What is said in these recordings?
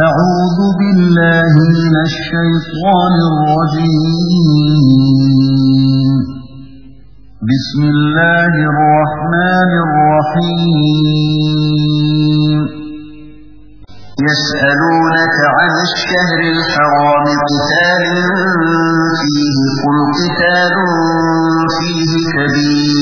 أعوذ بالله من الشيطان الرجيم. بسم الله الرحمن الرحيم. يسألونك عن الشهر الحرام قتال فيه قل قتال فيه كبير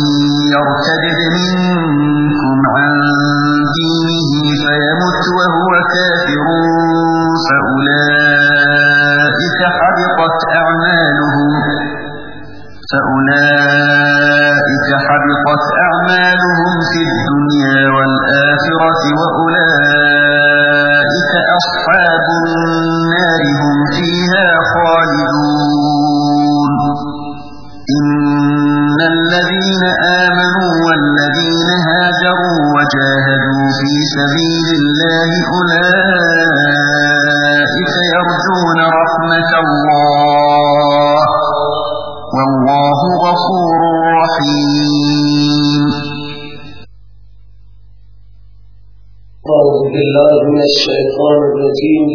يرتد منكم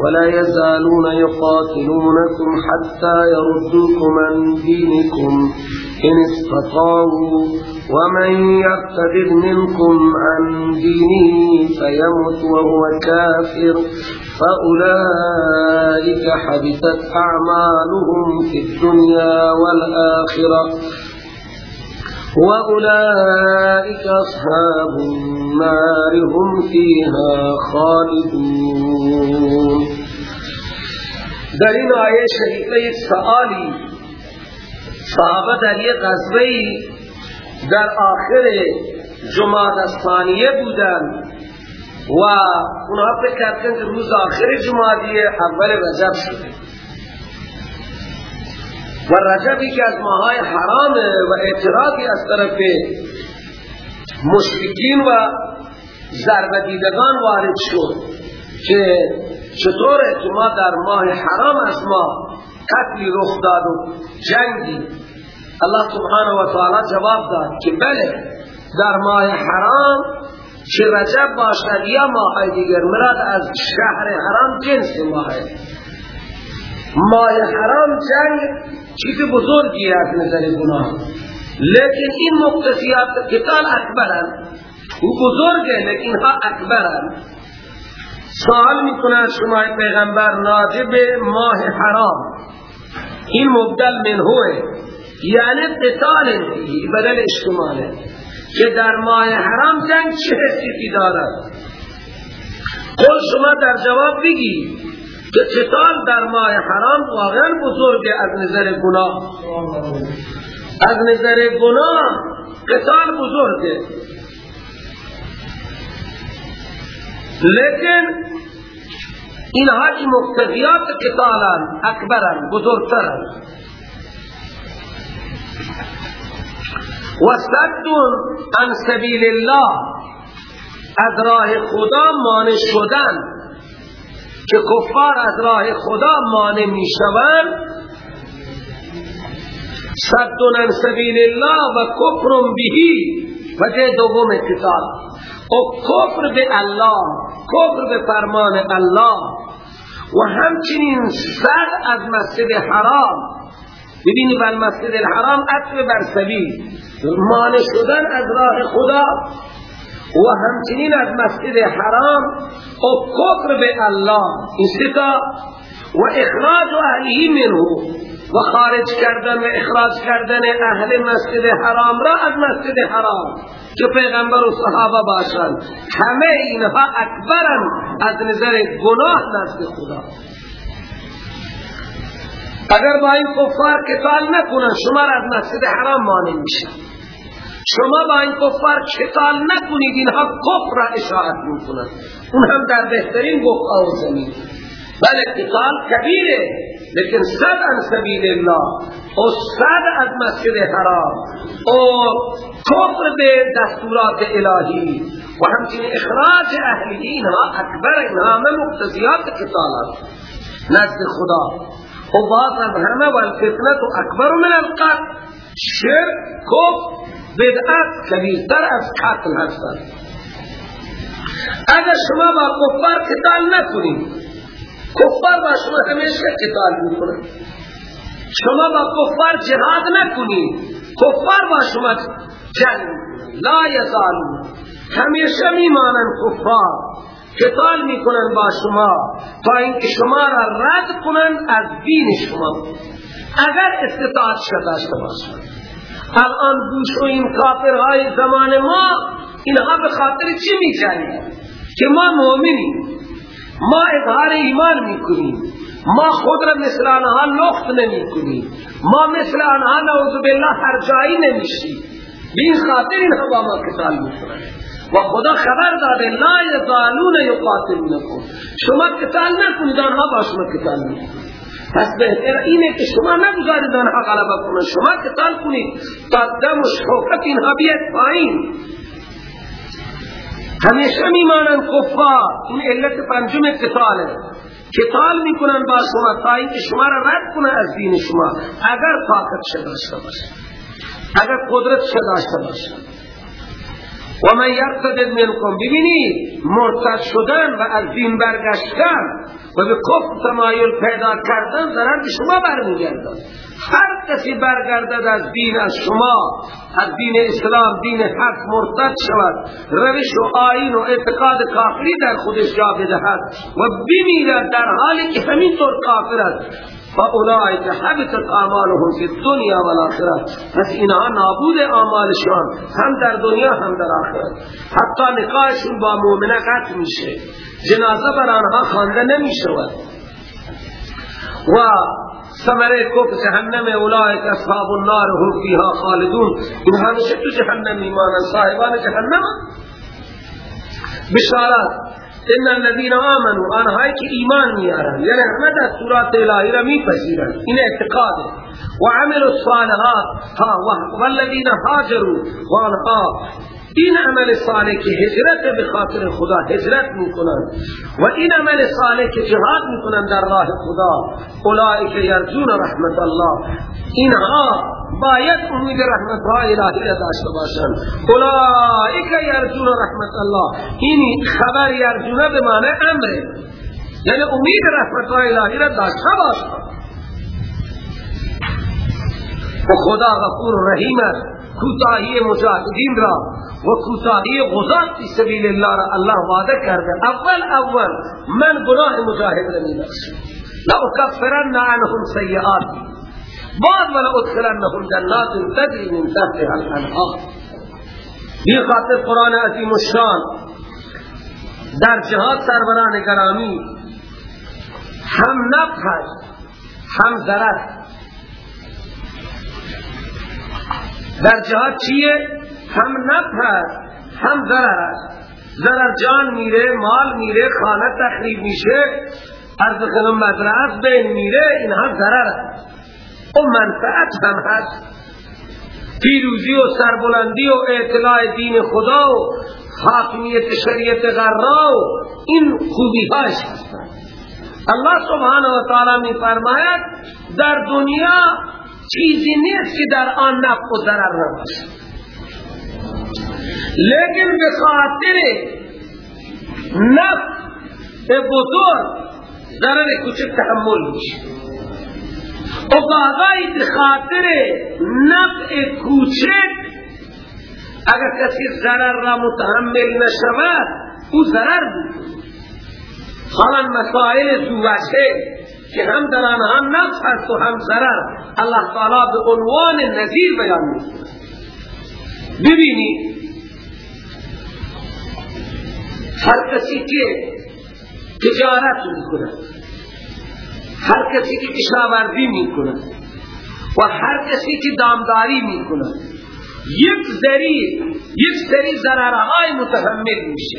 ولا يزالون يقاتلونكم حتى يردوكم عن دينكم إن استطاعوا. ومن يرتد منكم عن دينه فيمت وهو كافر. فأولئك حبطت أعمالهم في الدنيا والآخرة. وأولئك أصحاب النار هم فيها خالدون. در این آیه شریفه سآلی صحابه در یک غزوه در آخر جماعت الثانیه بودن و اونها فکر کردن که روز آخر جماعتیه اول رجب شده. و رجبی که از ماهای حرام و اعتراضی از طرف مشرکین و ضربه دیدگان وارد شد که چطوره؟ که ما در ماه حرام از ما قتلی رخ داد و جنگی. الله سبحانه و تعالی جواب داد که بله در ماه حرام چه رجب باشد یا ماه دیگر؟ مراد از شهر حرام جنس ماه. ماه حرام جنگ چیز بزرگی از نظر گناه. لیکن این مقتصیات قتال اکبرن. او بزرگه لیکن ها اکبرن. سوال می‌کنن شما پیغمبر ناجب ماه حرام. این مبدل من ہوئے یعنی قتال بدل اشتماله که در ماه حرام جنگ چه حسیتی دارد؟ قول شما در جواب بگی که قتال در ماه حرام واقعا بزرگه از نظر گناه. از نظر گناه قتال بزرگه. لیکن اینها که مقتضیات قتالن اکبرن بزرگترن. و صدون عن سبیل الله از راه خدا مانع شدن که کفار از راه خدا مانع می شوند صدون عن سبیل الله و کفر بهی. وجه دوم قتال و کفر به الله کفر به فرمان الله و همچنین سر از مسجد حرام. ببینی بر مسجد الحرام عطف بر سبیل. مانع شدن از راه خدا و همچنین از مسجد حرام. و کفر به الله. این ستا و اخراج اهلی منه. و خارج کردن و اخراج کردن اهل مسجد حرام را از مسجد حرام. که پیغمبر و صحابه باشند. همه اینها اکبرن از نظر گناه نزد خدا. اگر با این کفار قتال نکنن شما را از مسجد حرام مانع میشه. شما با این کفار قتال نکنید اینها کفر را اشاعت می‌کنن. اون هم در بهترین بقعه و بله قتال کبیره. لیکن صد عن سبیل الله. و صد از مسجد حرام. و کفر به دستورات الهی. و همچنین اخراج اهلی اینها اکبر اینها مقتضیات قتال نزد خدا. و باز از همه والفتنت اکبر من القتل. شرک کفر بدعت کبیرتر از قتل هستند. اگر شما با کفار قتال نکنید کفار با شما همیشه قتال می‌کنند شما با کفار جهاد نکنید کفار با شما جنگ لا یزالون. همیشه میمانند کفار. قتال می‌کنن با شما. تا اینکه شما را رد کنند از دین شما. اگر استطاعت داشته باشند الان گوش و این کافرهای زمان ما اینها به خاطر چی میجنید که ما مؤمنیم ما اظهار ایمان می‌کنیم. ما خود را مثل آنها لخت نمی کنیم ما مثل آنها نعوذ بالله هر جایی نمیشیم. به این خاطر اینها با ما قتال می‌کنند. و خدا خبر داده لا یزالون یقاتلونکم. شما قتال نکنید آنها با شما قتال نکنید پس بهتر اینه که شما نگذارید آنها غلبه کنند. شما قتال کنید. تا دم و شوکت اینها بیاد پایین. همیشه میمانند کفار. این علت پنجم قتاله. قتال می‌کنن با شما تا اینکه شما را رد کنه از دین شما. اگر طاقت شده داشته اگر قدرت شده داشته و من یرتد منکم. ببینید مرتد شدن و از دین برگشتن و به کفر تمایل پیدا کردن ضرر به شما برمیگردد. هر کسی برگردد از دین از شما از دین اسلام دین حق مرتد شود. روش و آین و اعتقاد کافری در خودش جا بدهد و بمیرد در حالی که همینطور کافر است. فاولئک حبطت اعمالهم فی الدنیا والآخرة پس اینها نابود اعمالشان هم در دنیا هم در آخرت حتی نکاحشون با مؤمنه قطع میشه. جنازه بر آنها خوانده نمی‌شود. و ثمره کفر جهنم اولئک أصحاب النار هم فیها خالدون. این همیشه تو جهنم ایمانن صاحبان جهنم. بشارت إن الذين آمنوا آنهایی که ایمان میارن یعنی همه دستورات الهی را میپذیرن این اعتقاد. و عمل الصالحات. ها والذین هاجروا؟ و آنها این عمل صالح که هجرت به خاطر خدا هجرت می‌کنن و این عمل صالح که جهاد می‌کنن در راه خدا اولئک یرجون رحمت الله. اینها باید امید رحمت های الهی را داشته باشند. اولئک یرجون رحمت الله. این خبر یرجون به معنی امره یعنی امید رحمت های الهی را داشته باشند. و خدا غفور رحیم است. کوتاهی مجاهدین را و کوتاهی غزات فی سبیل الله را الله وعده کرده. اول اول من گناه مجاهد را میبخشم. لا اکفرن عنهم سیئات. بعد ولا ادخلنهم جنات تجری من تحتها الانهار. بی خاطر قرآن عظیم الشان در جهاد سروران گرامی. هم نفع هم ضرر. در جهاد چیه؟ هم نفع هم ضرر است ضرر جان میره مال میره خانه تخریب میشه از کنم مزرعت بین میره اینها ضرر است و منفعت هم هست. پیروزی و سربلندی و اطلاع دین خدا و حاکمیت شریعت غرا و این خوبی هاش هستند الله سبحانه و تعالی می فرماید در دنیا چیزی نیست که در آن نفع و ضرر نباشه. لیکن به خاطر نفع بزرگ ضرر کوچک تحمل میشه. و باقای به خاطر نفع کوچک اگر کسی ضرر را متحمل نشود او ضرر بود. حالا مسائل زوجه که هم در آنها نفع هست و هم ضرر الله تعالی به عنوان نظیر بیان می‌کنه. ببینید هر کسی که تجارت می‌کنه هر کسی که کشاورزی می‌کنه و هر کسی که دامداری می‌کنه یک ذری یک سری ضررهای متحمل میشه.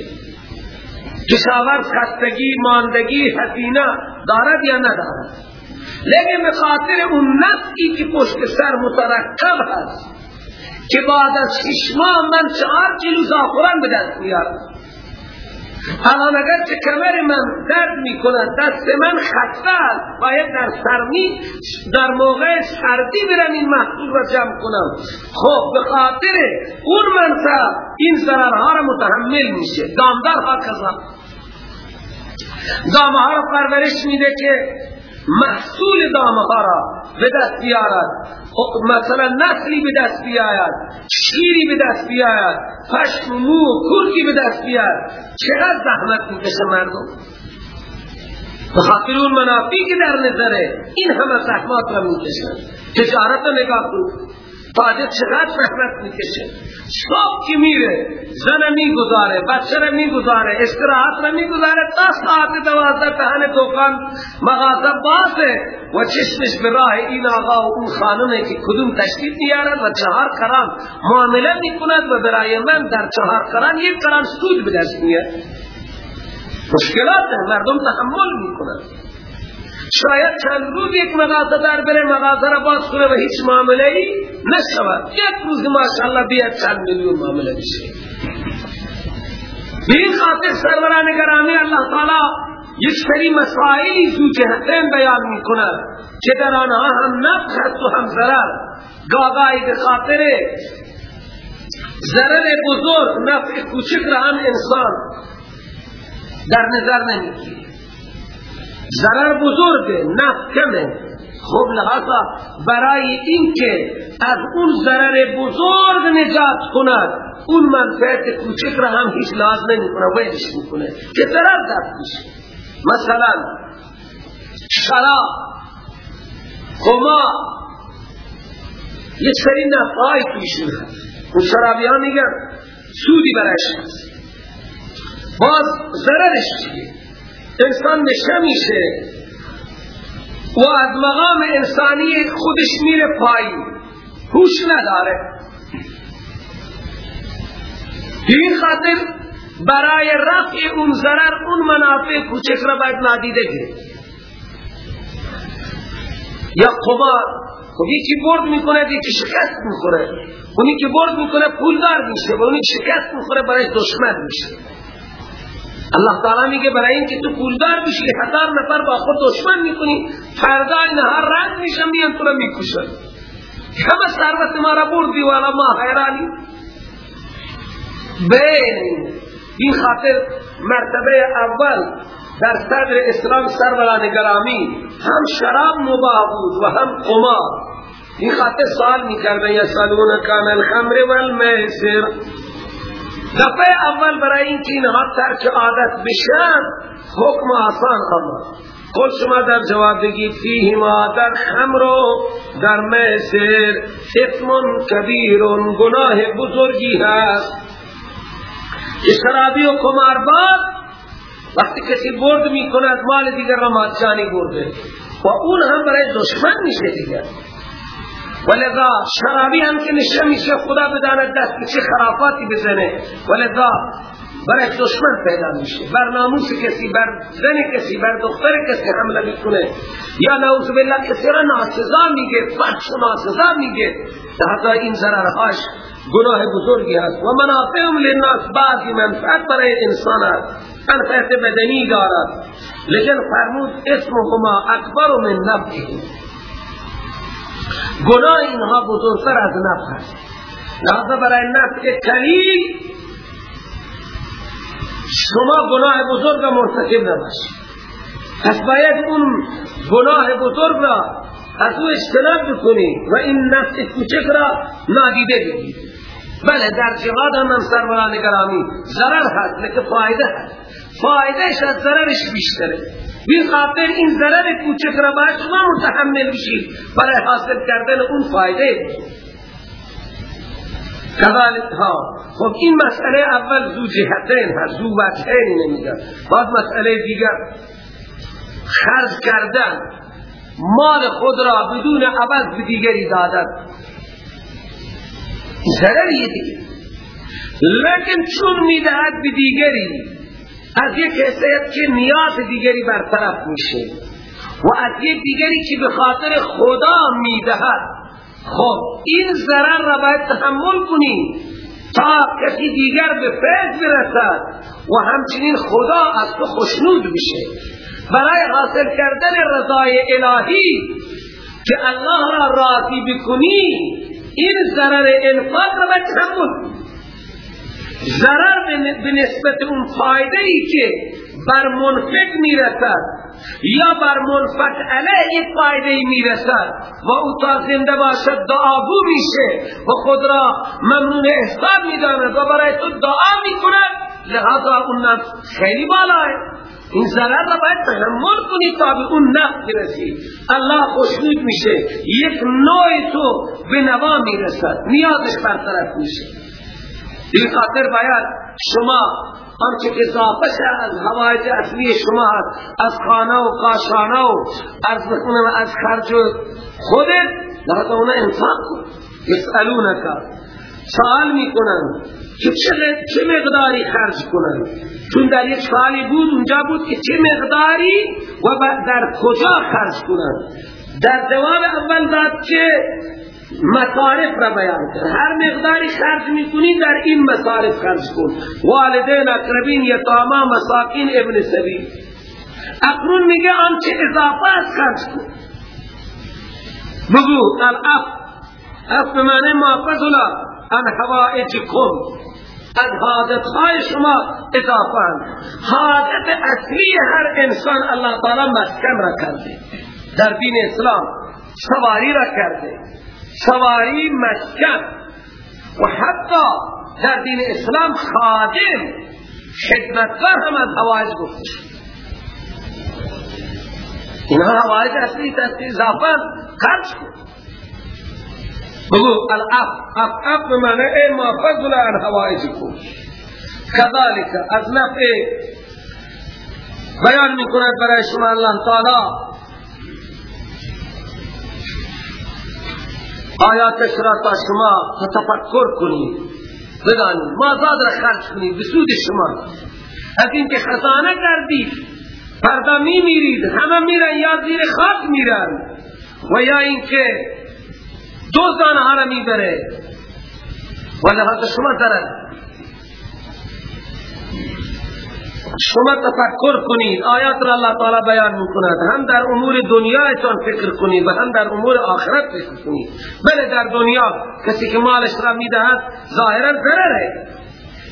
کشاورز خستگی ماندگی حسینه دارد یا ندارد؟ لیکن به خاطر اون نفعی که پشت سر مترکب هست که بعد از شش ماه من چهار کیلو زعفران به دست میارم الان اگر که کمر من درد می کند دست من خسته است. باید در سرمی در موقع سردی برم این محصول را جمع کنم. خب به خاطر اون منطقه این ضررها را متحمل میشه. دامدار ها کذا دامه ها را پرورش میده که محصول دامه ها را به دست بیارد. مثلا نسلی به دست بیاید شیری به دست بیاید پشم مو کرکی به دست بیاید. چقدر زحمت می‌کشه مردم؟ به خاطر اون منافعی که در نظره این همه زحمات را می‌کشن. تجارت را نگاه کن. تاجر چقدر زحمت می‌کشه. صبح که میره زن می‌گذاره بچه را می‌گذاره استراحت را می‌گذاره تا ساعت دوازده تهن دکان مغازه بازه و چشمش به راه این آقا و اون خانمه که کدوم تشکیل میارد و چهار کران معامله می‌کند و برای من در چهار کران یک کران سود به دست میاد مشکلات مردم تحمل می‌کنند شاید چند روز یک مغازه در بره مغازه را باز کنه و هیچ معامله ای نشود یک روز ماشاءالله بیاد چند میلیون معامله بشه به این خاطر سروران گرامی الله تعالی یک سری مسائلی زو جهتین بیان می کند که در آنها هم نفع هست و هم ضرر. گاگای به خاطر ضرر بزرگ نفع کوچک را هم انسان در نظر نمی‌گیره. ضرر بزرگه نفع کمه. خب لحظا برای این که از اون ضرر بزرگ نجات کند اون منفعت کوچک را هم هیچ لازم نمی کنه ویدش می‌کنه که ضرر دست میشه. مثلا شراب خما یک سری نفعای تویشون هست اون شرابیان میگن سودی برش هست. باز ضررش چیه؟ انسان نشه میشه و از مقام انسانی خودش میره پایین. هوش نداره. این خاطر برای رفع اون ضرر اون منافع کوچک را باید نادیده گیره یا قمار خب یکی برد می‌کنه یکی شکست می‌خوره. اونی که برد می‌کنه پولدار میشه. و اونی شکست می‌خوره برای دشمن میشه. الله تعالی میگه برای اینکه تو پولدار بشی هزار نفر با خود دشمن می‌کنی فردا اینها رد میشن میان تو رو می‌کشن همه ثروت ما را بردی والا ما حیرانی بین این خاطر مرتبه اول در صدر اسلام سروران گرامی هم شراب مباح بود و هم قمار. این خاطر سوال می‌کرده یسالون کان الخمر والمیسر؟ دفعه اول برای این که اینها ترک عادت بشن حکم آسان آمد قل شما در جواب بگید فیه در خمر و در میسر اثم کبیر گناه بزرگی هست. که شرابی و کمارباد وقتی کسی برد می کند مال دیگر را مادشانی برده. و اون هم برای دشمن میشه دیگر. ولذا شرابی هم که نشه میشه خدا بداند دست چه خرافاتی بزنه. ولذا برای دشمن پیدا میشه. بر ناموس کسی بر زن کسی بر دختر کسی حمله می‌کنه. یا نعوذ بالله کسی را ناسزا میگه فحش ناسزا میگه. لحظا این ضررهاش گناه بزرگی هست. و منافعهم للناس بعضی منفعت برای انسان هست. منفعت بدنی دارد. لیکن فرمود اسمهما اکبر من نفعهم گناه اینها بزرگتر از نفع است لحظه برای نفع کلیل شما گناه بزرگ مرتکب نباشید. پس باید اون گناه بزرگ را از او اجتناب بکنی و این نفع کوچک را نادیده بگیر بله در جهاد هم سروران گرامی ضرر هست لیکن فایده هست. فایدهش از ضررش بیشتره. بی خاطر این ضرر کوچک را باید شما متحمل بشید. برای حاصل کردن اون فایده. کذالک ها. خب این مسئله اول زو جهتین هست. زو وجهین نمیگن بعد مسئله دیگر. خرج کردن. مال خود را بدون عوض به دیگری دادن. ضرریه دیگه. لیکن چون می‌دهد به دیگری. از یک حیثیت که نیاز دیگری برطرف میشه و از یک دیگری که به خاطر خدا می‌دهد. خب این ضرر را باید تحمل کنی تا کسی دیگر به فیض برسد و همچنین خدا از تو خوشنود بشه برای حاصل کردن رضای الهی که الله را راضی بکنی این ضرر انفاق را باید تحمل ضرر به نسبت اون فایده ای که بر منفق می‌رسد یا بر منفق علیه یک فایده می‌رسد و او تا زنده باشد دعاگو میشه و خود را ممنون احساب می‌داند و برای تو دعا می‌کند لحظا اون نفس خیلی بالاه. این ضرر را باید تحمل کنی تا به اون نفس برسی. الله خوشنود میشه. یک نوع تو به نوا می‌رسد. نیازش برطرف میشه. این خاطر باید شما آنچه اضافه شد از حوایج اصلی شما هست از خانه و کاشانه و از بخونم از خرج خودت لحظه اونه انفاق کن. یسألونکا سوال می‌کنن که چه مقداری خرج کنن؟ چون در یک سوالی بود اونجا بود که چه مقداری و در کجا خرج کنن؟ در جواب اول داد که مصارف را بیان کرد هر مقداری خرج می‌کنی در این مصارف خرج کن. والدین اقربین یتاما مساکین ابن سبیل. اقرون میگه آنچه اضافه از خرج کن. بگو الاف. اف. بمعنی محفظلا ان حوائجکم. از حاجت های شما اضافه حاجت اصلی هر انسان الله تعالی مسکن را کرده. در دین اسلام سواری را کرده. سواری مسکن و حتی در دین اسلام خادم خدمتگر هم از حوائج گفته اینها حوائج اصلی تستی اضافه خرج کن. بگو الاف اف اف بمعنی اے ما فضل عن حوائجکم. کذالک از نفع بیان می‌کند برای شما الله تعالی. آیاتش را تا شما تفکر کنید بدانید مازاد را خرج کنید به شما. از اینکه خزانه کردید پردا می میرید همه میرن یا زیر خاک میرن. و یا اینکه دو زانه را می‌بره. و لحظه شما دارد شما تفکر کنید آیات را الله تعالی بیان می‌کند. هم در امور دنیایتان فکر کنید و هم در امور آخرت فکر کنید. بله در دنیا کسی که مالش را می‌دهد ظاهرا ضرره.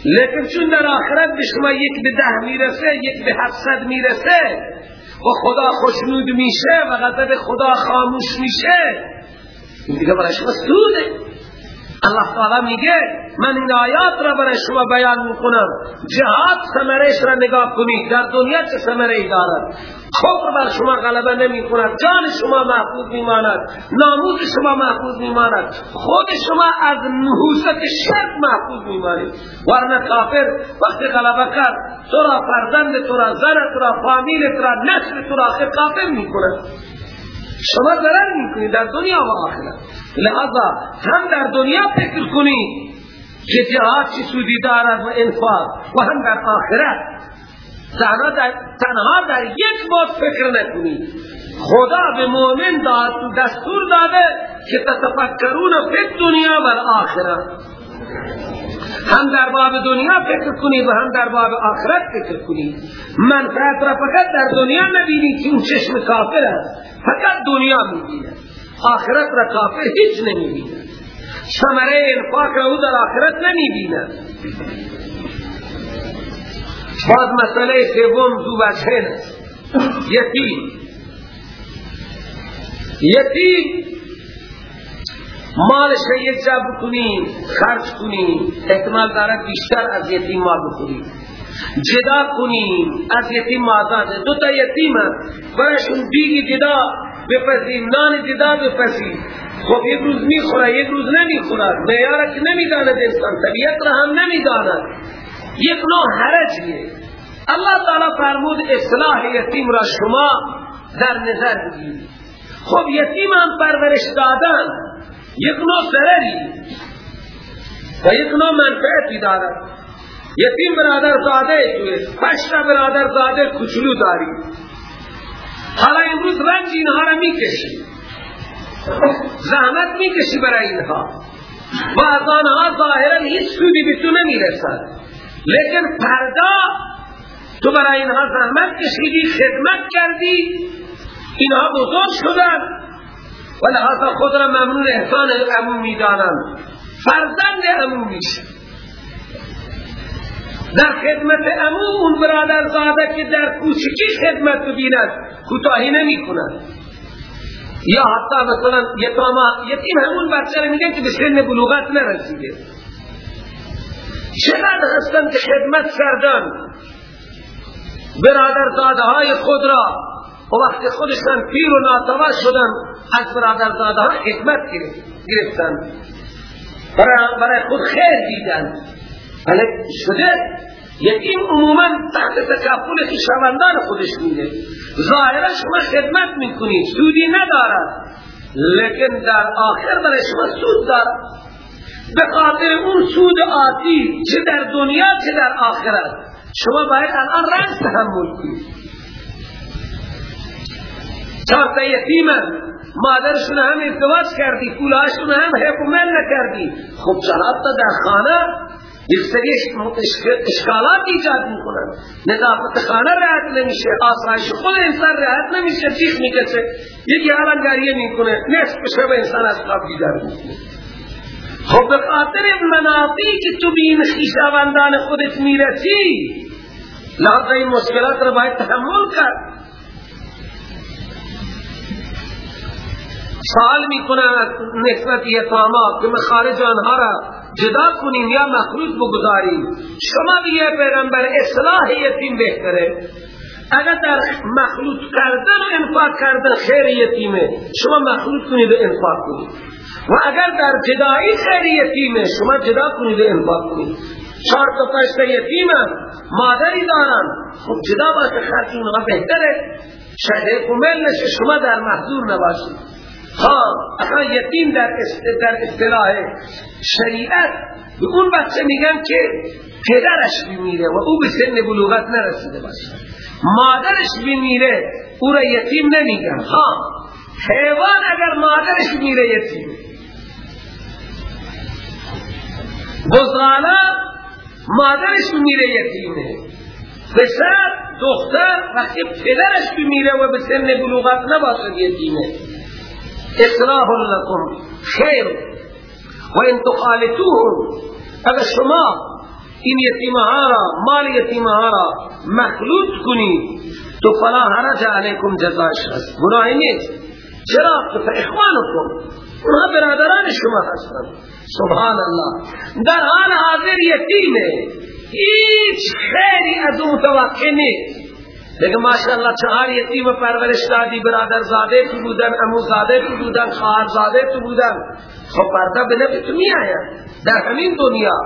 لیکن چون در آخرت به شما یک به ده می‌رسه یک به هفتصد می‌رسه و خدا خوشنود میشه و غضب خدا خاموش میشه این دیگه برای شما سوده. الله تعالی میگه من این آیات را برای شما بیان می‌کنم. جهاد سمرش را نگاه کنید. در دنیا چه سمره ای دارد؟ کفر بر شما غلبه نمی کند جان شما محفوظ میماند. ناموز شما محفوظ میماند. خود شما از نحوست شرک محفوظ میمانید. ورنه کافر وقتی غلبه کرد تو را فرزند تو را زن تو را فامیل تو را نسل تو را آخر کافر می‌کند. شما ضرر می‌کنید در دنیا و آخرت. لہذا هم در دنیا فکر کنید که جهاد چی سودی دارد و انفاق و هم در آخرت. تنها در یک بار فکر نکنید خدا به مؤمن داد دستور داده که تتفکرون فی دنیا و آخرت هم در باب دنیا فکر کنید و هم در باب آخرت فکر کنید. منفعت را فقط در دنیا نبینید که اون چشم کافر است. فقط دنیا می‌بیند آخرت را کافر هیچ نمی‌بیند ثمره انفاق را او در آخرت نمی‌بیند بعد مسئله سوم دو وجهین است. یتیم. یتیم مالش را یک جا بکنیم خرج کنیم احتمال دارد بیشتر از یتیم مال بکنیم جدا کنیم از یتیم آزاد دو تا یتیم برایشون بیگی جدا بپسیم نان جدا بپسیم خب یک روز می‌خوره یک روز نمی‌خوره میاره که نمی‌داند انسان طبیعت را هم نمی‌داند. یک نوع حرجیه. الله تعالی فرمود اصلاح یتیم را شما در نظر بگیرید. خب یتیم هم پرورش دادن. یک نوع ضرری و یک نوع منفعتی دارد. یتیم برادر زاده توی پشت برادر زاده کچلو داری. حالا امروز رنج اینها را می‌کشی. زحمت می‌کشی برای اینها. و از آنها ظاهرا هیچ سودی به تو نمی‌رسد. لیکن پردا تو برای اینها زحمت کشیدی خدمت کردی. اینها بزرگ شدن. و لحاظا خود را ممنون احسان امون می‌دانند فرزند امون میشه. در خدمت امو اون برادر زاده که در کوچکی خدمت ببیند کوتاهی نمی کند یا حتی مثلا یتاما یتیم همون بچه رو میگن که به سن بلوغت نرسیده. چقدر هستن که خدمت کردن؟ برادر زاده های خود را و وقتی خودشان پیر و ناتوا شدن از برادر زاده ها حکمت گرفتن. برای خود خیر دیدن. ولی شده. یتیم عموما تحت تکفل خیشاوندان خودش میده ظاهرا شما خدمت می‌کنید سودی ندارد. لیکن در آخر برای شما سود دارد. به خاطر اون سود آتی چه در دنیا چه در آخرت. شما باید الان رنج تحمل کنید چهار تا یتیمن. مادرشون هم ازدواج کردی پولاشون هم مل نکردی. خب چرا در خانه یک سری اشکالات ایجاد می‌کنن. نظافت خانه رعایت نمیشه آسایش خود انسان رعایت نمیشه چیخ می‌کشه. یکی حالا گریه می‌کنه نصف شب انسان از خواب بیدار می‌کنه خب به خاطر منافعی که تو بین خیشاوندان خودت می‌رسی لحظه این مشکلات را باید تحمل کرد. سوال می‌کنن نسبت یتاما که خارج آنها را جدا کنیم یا مخلوط بگذاریم؟ شما دیگه پیغمبر اصلاح یتیم بهتره. اگر در مخلوط کردن انفاق کردن خیر یتیمه شما مخلوط کنید و انفاق کنید. و اگر در جدایی خیر یتیمه شما جدا کنید و انفاق کنید. چهار تا پشت یتیمه مادری دارن. خب جدا باشه خرچ اونها بهتره. شاید کمل نشه شما در محضور نباشید. ها اصلا یتیم در در اصطلاح شریعت به اون بچه میگن که پدرش بمیره و او به سن بلوغت نرسیده باشه. مادرش بمیره او را یتیم نمیگن. ها حیوان اگر مادرش میره یتیم. بزغاله مادرش میره یتیمه. پسر دختر وقتی پدرش بمیره و به سن بلوغت نباشه یتیمه. إصلاح لكم. خیر و ان تخالطوهم اگر شما این یتیمها را مال یتیمها را مخلوط کنید تو فلا حرج علیکم جزاش هست گناهی نیست چرا تو اخوانکم اونها برادران شما هستند سبحان الله در حال حاضر یتیمه. هیچ خیری از اون توقع نیست. لیکن ماشاءالله چهار یتیم پرورش دادی برادر زاده تو بودن امو زاده تو بودن خواهر زاده تو بودن. خب پرده به نفع تو می آید در همین دنیا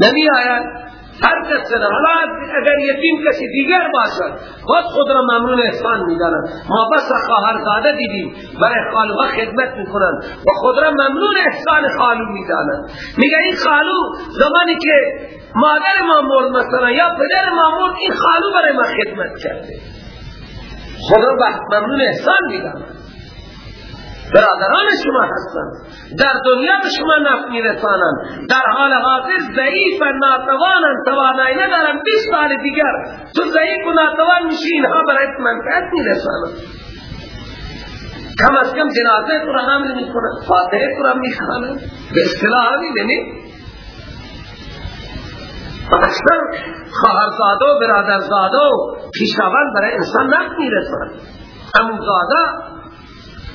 نمی آید هر کس حالا اگر یتیم کسی دیگر باشد خود خود را ممنون احسان می‌دانند ما بس خواهر زاده دیدیم برای خالوها خدمت می‌کنند و خود را ممنون احسان خالو می‌دانند. میگه این خالو زمانی که مادر ما مرد مثلا یا پدر ما مرد این خالو برای ما خدمت کرده. خود را ممنون احسان می‌دانند برادران شما هستند. در دنیا به شما نفع میرسانند. در حال حاضر ضعیف و ناتوانند توانایی ندارند. 20 سال دیگر تو ضعیف و ناتوان میشی اینها برای منفعت میرسانند. کم از کم جنازه تو را حمل می‌کنند. فاتحه تو را به اصطلاح میدنی اکثر خواهرزاده و برادرزاده و برای انسان نفع میرسانند. اموزاده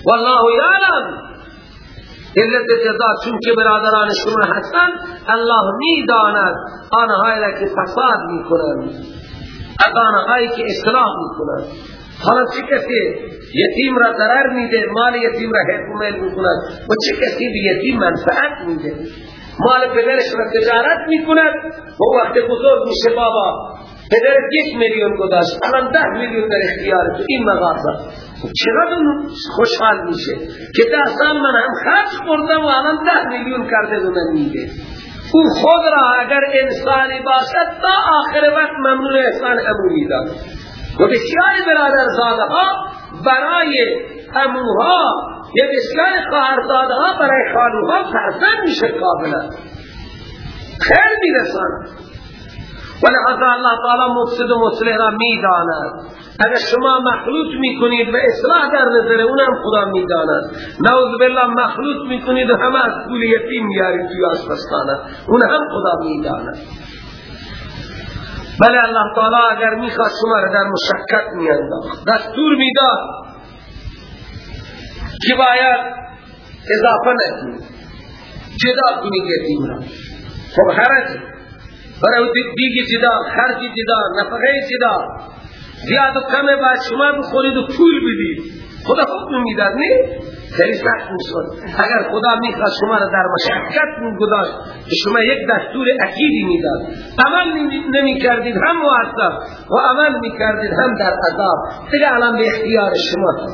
والله یعلم علت جزا چون که برادران شما هستن الله می‌داند آنهایی که فساد می‌کنند. از آنهایی که اصلاح می‌کنند. حالا چه کسی یتیم را ضرر میده مال یتیم را حکومت می‌کند. و چه کسی به یتیم منفعت میده؟ مال پدرش را تجارت می‌کند. و وقت بزرگ میشه بابا. پدر یک میلیون گذاشت الان ده میلیون در اختیار تو این مغازه. چقدر خوشحال میشه که ده سال من هم خرج کردم و الان ده میلیون کرده به من میده او خود را اگر انسانی باشد تا آخر وقت ممنون احسان امونی داد. و بسیاری برادر زاده ها برای اموها یا بسیاری خواهرزاده ها برای خانوها فرزن میشه قابلت خیر میرساند. ولهذا الله تعالی مفسد و مصلح را می‌داند. اگر شما مخلوط می‌کنید و اصلاح در نظر اونم خدا می‌داند. نعوذ بالله مخلوط می‌کنید و همه از پول یتیم میارید توی آشپزخانه. اون هم خدا می‌داند. بله الله تعالی اگر می‌خواد شما را در مشکت میانداخت دستور می‌داد که باید اضافه نکنید. جدا کنید یتیم را. خب برای دیگی جدا خرج جدا نفقه جدا زیاد و کم باید شما بخورید و پول بدید خدا حکم می‌داد نه؟ خیلی سخت می‌شد. اگر خدا می‌خواد شما را در مشکت گذاشت که شما یک دستور اکیدی می‌داد. عمل نمی کردید هم معصب و عمل می کردید هم در عذاب. دیگه الان به اختیار شما.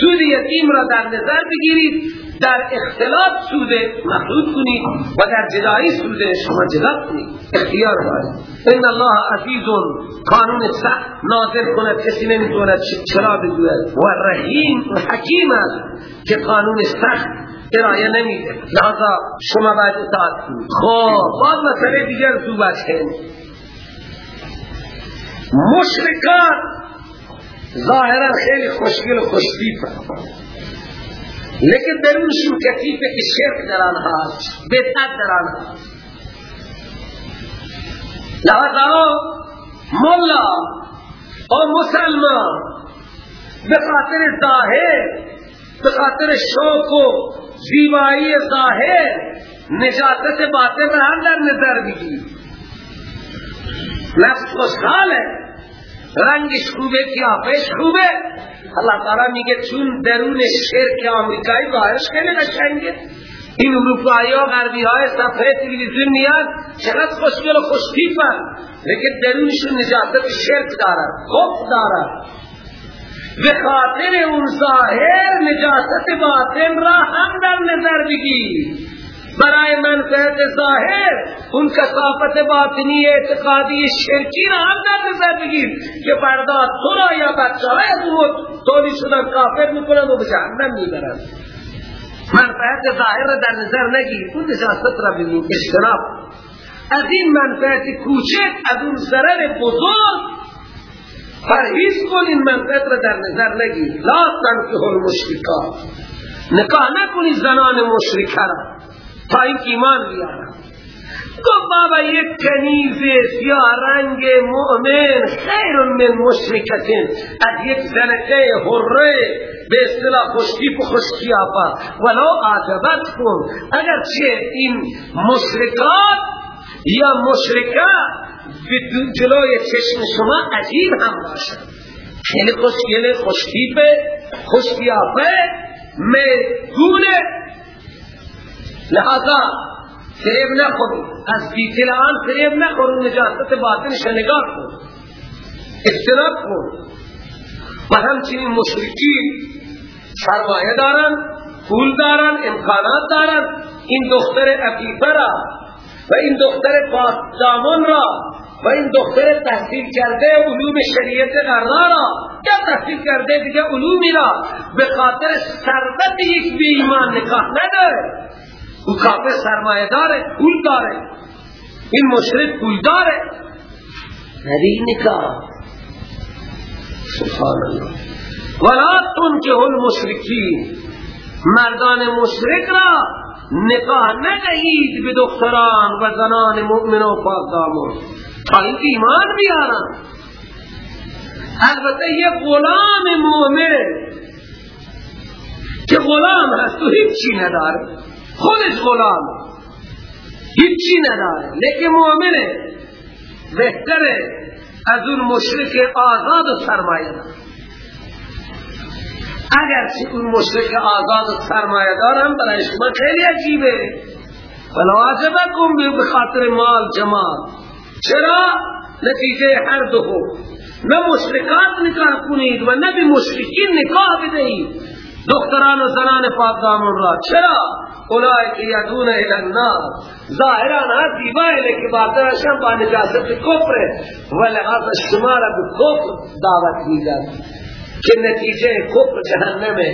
سود یتیم را در نظر بگیرید. در اختلاط سود مخلوط کنید و در جدایی سود شما جدا کنید اختیار دارید ان الله عزیز قانون سخت نازل کند کسی نمی‌تواند چرا بگوید. و رحیم و حکیم است که قانون سخت ارائه نمیده. لحظا شما باید اطاعت کنید. خب بعد مسئله دیگر تو بچه مشرکان ظاهرا خیلی خوشگل و خوشتیپ لیکن درونشون کتیفه که شرک در آنها هست بدعت در آنها لحظا مولا و مسلمان به خاطر ظاهر به خاطر شوق و زیبایی ظاهر نجاتت باطن را در نظر بگیر. نفس خوشحال ہے رنگش خوبه قیافش خوبه. اللہ تعالی میگه چون درون شرک آمریکایی باهرش خیلی قشنگه. این اروپایی ها غربی های صفحه تلویزیون میاد چقدر خوشگل و خوشتیپن. لیکن درونشون نجاست شرک دارد خوب دارد به خاطر اون ظاهر نجاست باطن را هم در نظر بگیر. برای منفعت ظاهر. اون کسافت باطنی اعتقادی شرکی را هم در نظر بگیر که فردا تو را یا بچه های اون تولی شدن کافر می‌کنن و به جهنم می‌برن. منفعت ظاهر را در نظر نگیر. اون نجاست را بگیر اشتراف از این منفعت کوچک از اون ضرر بزرگ پرهیز کن این منفعت را در نظر نگیر. لا تنکه المشرکات نکاح نکنی زنان مشرکه را. تا این ایمان بیارم. گفت بابا یک کنیز سیاه رنگ مؤمن خیر من مشرکتین. از یک زنکه حره به اصطلاح خوشتیپ و خوشکیافا ولو آجبت کن اگر چه این مشرکات یا مشرکات جلوی چشم شما عجیب هم باشد. خیلی خوشگله خوشتیپه خوشکیافه میگونه لہذا فریب نخوری از بیتلان فریب نخور نجاست باطنش نگاه کن اجتناب کن و همچنین مشرکین سرمایه دارن پول دارن امکانات دارن این دختر عفیفه را و این دختر پاسدامون را و این دختر تحصیل کرده علوم شریعت غرا را یا تحصیل کرده دیگه علومی را به خاطر ثروت یک بی ایمان نکاح نداره. او کافر سرمایه داره پول داره. این مشرک پول داره. نبی نکاح. سبحان الله ولا تنکه المشرکین مردان مشرک را نکاح ندهید به دختران و زنان مؤمن و پاکدامون تا این ایمان بیارن. البته یه غلام مؤمن که غلام هست تو هیچی نداره. خودش غلام. هیچی نداره. لیکن مؤمنه بهتره از اون مشرک آزاد و سرمایه دار. اون مشرک آزاد و سرمایه دارم برای شما خیلی عجیبه. ولی واجبکم به خاطر مال جمال. چرا؟ نتیجه هر دو. نه مشرکات نکاح کنید و نه به مشرکین نکاح بدهید. دختران و زنان پاک دامن را. چرا؟ اولای که یدون الانار ظاهران ها دیوائه لیکن باطنشان با نجاست کفر و لحاظ شما را به کفر دعوت میدن که نتیجه کفر جهنمه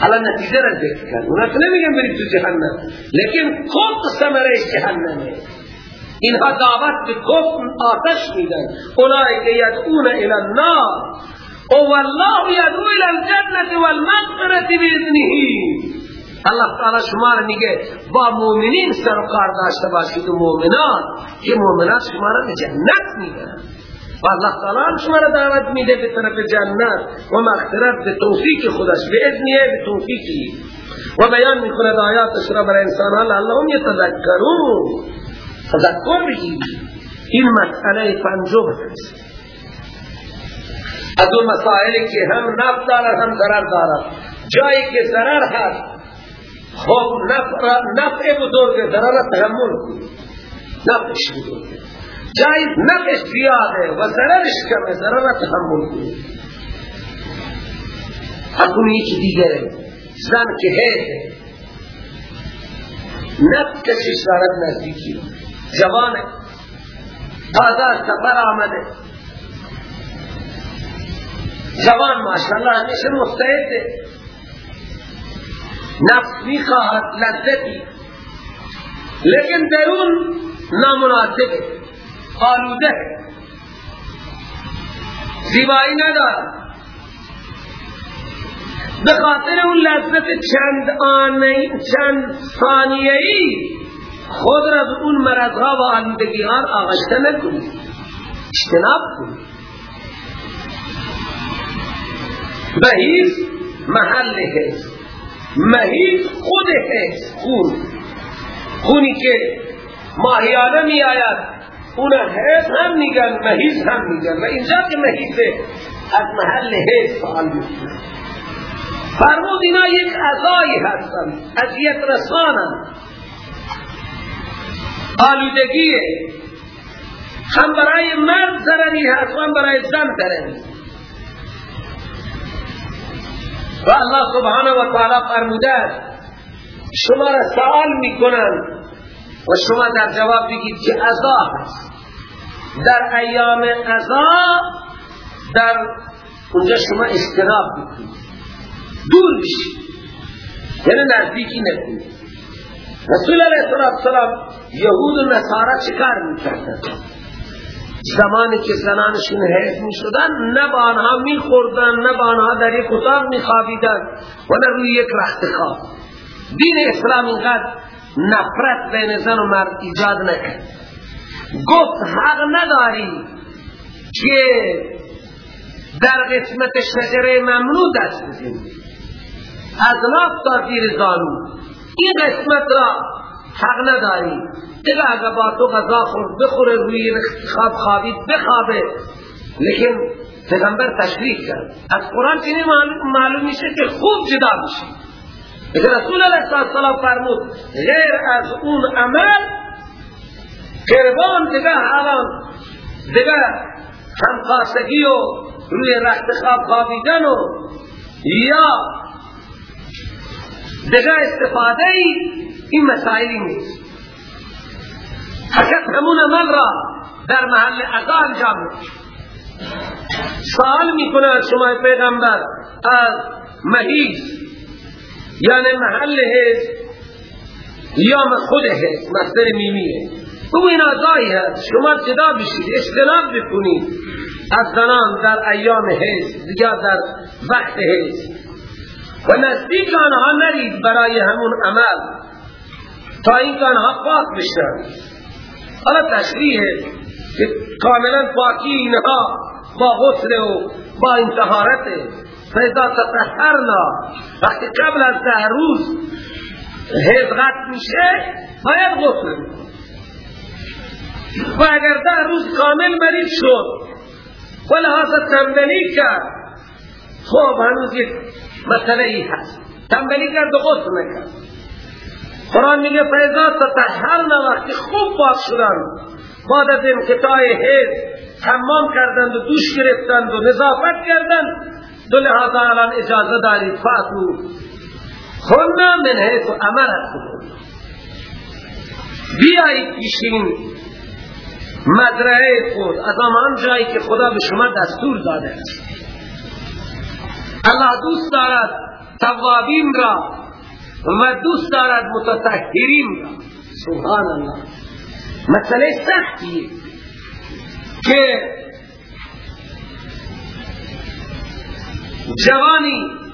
حالا نتیجه را ذکر کن اونا تو نمیگن برید تو جهنم. لیکن کفر سمره جهنمه اینها دعوت به کفر آتش میدن. اولای که او والله یدعو الى الجنة والمغفرة بإذنه. الله تعالی شما میگه با مؤمنین سر کار داشته باشید و مؤمنان که مؤمنات شما را به جنت می‌برن و الله تعالی شما را دعوت میده به طرف جنت. و مغفرت به توفیق خودش به اذنیه به توفیقی. و بیان می‌کند آیات را برای انسان لعلهم یتذکرون. تذکر بگید این مسئله پنجم هست. از اون مسائلی که هم نفع دارد هم ضرر دارد. جایی که ضرر هست خب نفع بزرگ ضرر تحمل کنید نفعش بزرگ. جایی نفعش زیاده و ضررش کمه ضرر تحمل کنید حکم یکی دیگره. زن که هیده نفع کشش دارد نزدیکی. جوانه. تازه سفر آمده. جوان ماشاءالله همیشه مستعده نفس می خواهد لذتی. لیکن درون نامناسب. آلوده. زیبایی ندارد. به خاطر اون لذت چند آنی چند ثانیه‌ای خود را به اون مرضها و آلودگیان آغشته نکنید. اجتناب کنید. مهیز محل حس مهیز خود حس خون. خونی که ماهیانه می آید اون حس هم میگن مهیز هم میگن. و اینجا که مهیزه از محل حس فعال می‌کنه فرمود اینا یک ازایی هستن از یک رسانن. آلودگیه هم برای مرد زرنی هست هم برای زن زرنی و الله سبحانه و تعالی فرموده شما را سوال می‌کنن و شما در جواب بگید که ازا هست. در ایام ازا در اونجا شما اجتناب بکنید دور بشید یعنی نزدیکی نکنید. رسول علیه السلام یهود و نصارا چکار می‌کردن؟ زمانی که زنانشون حیث می شدن نه آنها می خوردن نه با آنها در یک اتاق می خوابیدن و نه روی یک رخت خواب. دین اسلام اینقدر نفرت بین زن و مرد ایجاد نکرد. گفت حق نداری که در قسمت شجره ممنوع دست بزنی. از لاف تا زیر زانو. این قسمت را حق نداری. دیگه اگر با تو غذا خورد بخوره روی خواب خوابید بخوابه. لیکن پیغمبر تشریح کرد. از قرآن چینی معلوم میشه که خوب جدا میشه. لیکن رسول علیه السلام فرمود غیر از اون عمل قربان دیگه حالان دیگه همخاصگی و روی رخت خواب خوابیدن و یا دیگه استفاده ای این مسائلی نیست. فقط همون عمل را در محل عطا انجام سوال می‌کنه شما پیغمبر از محیز یعنی محل هست یا خود هست مصدر میمیه او این آزایی هست. شما جدا بشید اجتناب بکنید. از زنان در ایام هست یا در وقت هست و نزدیک آنها نرید برای همون عمل. تا این آنها پاک بشن حالا تشریح که کاملا پاکی اینها با غسل و با این طهارت فیضا تطهرنا وقتی قبل از ده روز حضغت میشه باید غسل و اگر ده روز کامل مریض شد و لحاظ تنبلی کرد خب هنوز یک مسئله ای هست. تنبلی کرد و غسل نکرد. قرآن میگه فیضا تطهرنا وقتی خوب پاک شدن بعد از انقطاع حیض حمام کردند و دوش گرفتند و نظافت کردند. دو لحاظا الان اجازه دارید فاتو. خوننا من حیث امرت بیایید پیشین مدرعه خود از آن جایی که خدا به شما دستور داده الله دوست دارد توابین را و دوست دارد متطهرین را. سبحان الله مسئله سختیه که جوانی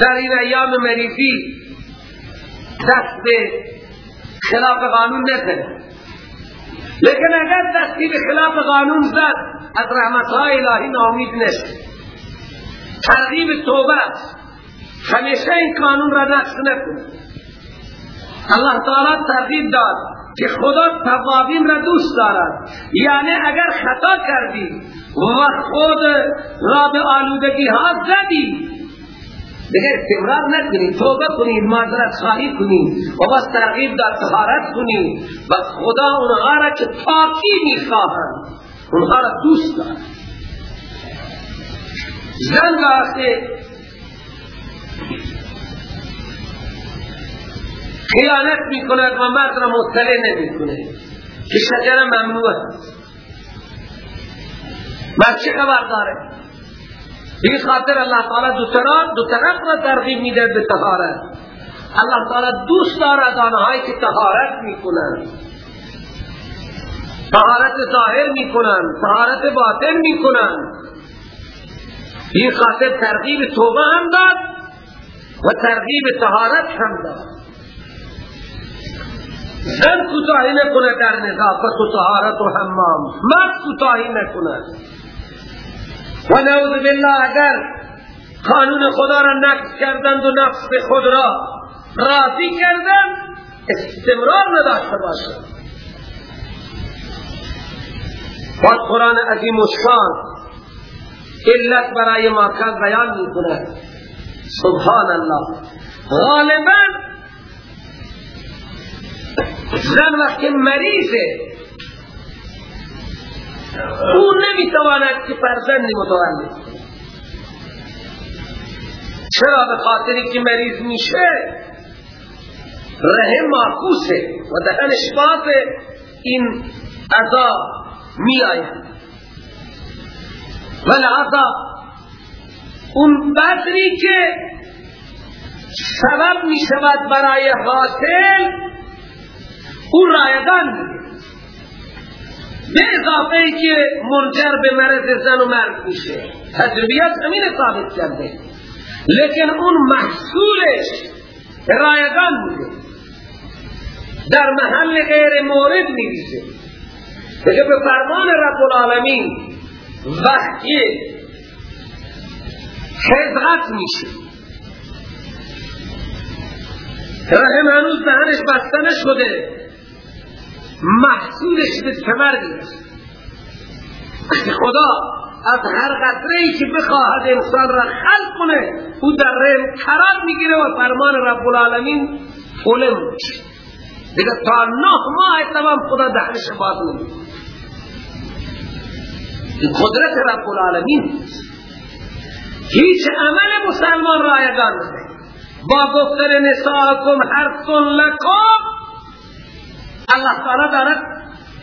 در این ایام مریضی دست به خلاف قانون نکنه لیکن اگر دستی به خلاف قانون زد از رحمتهای الهی نامید نشد. ترغیب توبه همیشه این قانون را نقص نکن. الله تعالی ترغیب داد که خدا توابین را دوست دارد. یعنی اگر خطا کردی و خود را به آلودگی ها زدی دیگه استمرار نکنید توبه کنید معذرت خواهی کنید و بس ترغیب در طهارت کنید و خدا اونها را که پاکی می‌خواهند اونها را دوست دارد زن وقتی خیانت می‌کند و مرد را مطلع نمی‌کنه که شجر ممنوع مرد چه خبر داره؟ این خاطر الله تعالی دو طرف دو طرف را ترغیب میده به طهارت. الله تعالی دوست دارد آنهایی که طهارت می‌کنند. طهارت ظاهر می‌کنند طهارت باطن می‌کنند. این خاطر ترغیب توبه هم داد و ترغیب طهارت هم داد. زن کوتاهی نکنه در نظافت و طهارت و حمام. مرد کوتاهی نکنه. و نعوذ بالله اگر قانون خدا را نقص کردند و نفس خود را راضی کردند استمرار نداشته باشد باید قرآن عظیم و شان علت برای ما بیان می کند سبحان الله. غالبا زن وقتی مریضه او نمی‌تواند که فرزندی متولد چرا؟ به خاطری که مریض میشه رحم معکوسه و دهنش باز این عذا می آید و لحظا اون بدری که سبب می شود برای حاصل اون رایگان به اضافه ای که منجر به مرض زن و مرد میشه. تجربیات همین ثابت کرده. لیکن اون محصولش رایگان بوده. در محل غیر مورد میریزه. دیگه به فرمان رب العالمین وقتی خزغت میشه. رحم هنوز دهنش بسته نشده محصولش به کمر می‌رسه خدا از هر قطره ای که بخواهد انسان را خلق کنه او در رحم قرار می‌گیره و فرمان رب العالمین فوله میشه. دیگه تا نه ماه تمام خدا دهنش باز نمیده این قدرت رب العالمین هیچ عمل مسلمان رایگان نده با گفتن نساءکم حرث لکم الله تعالی دارد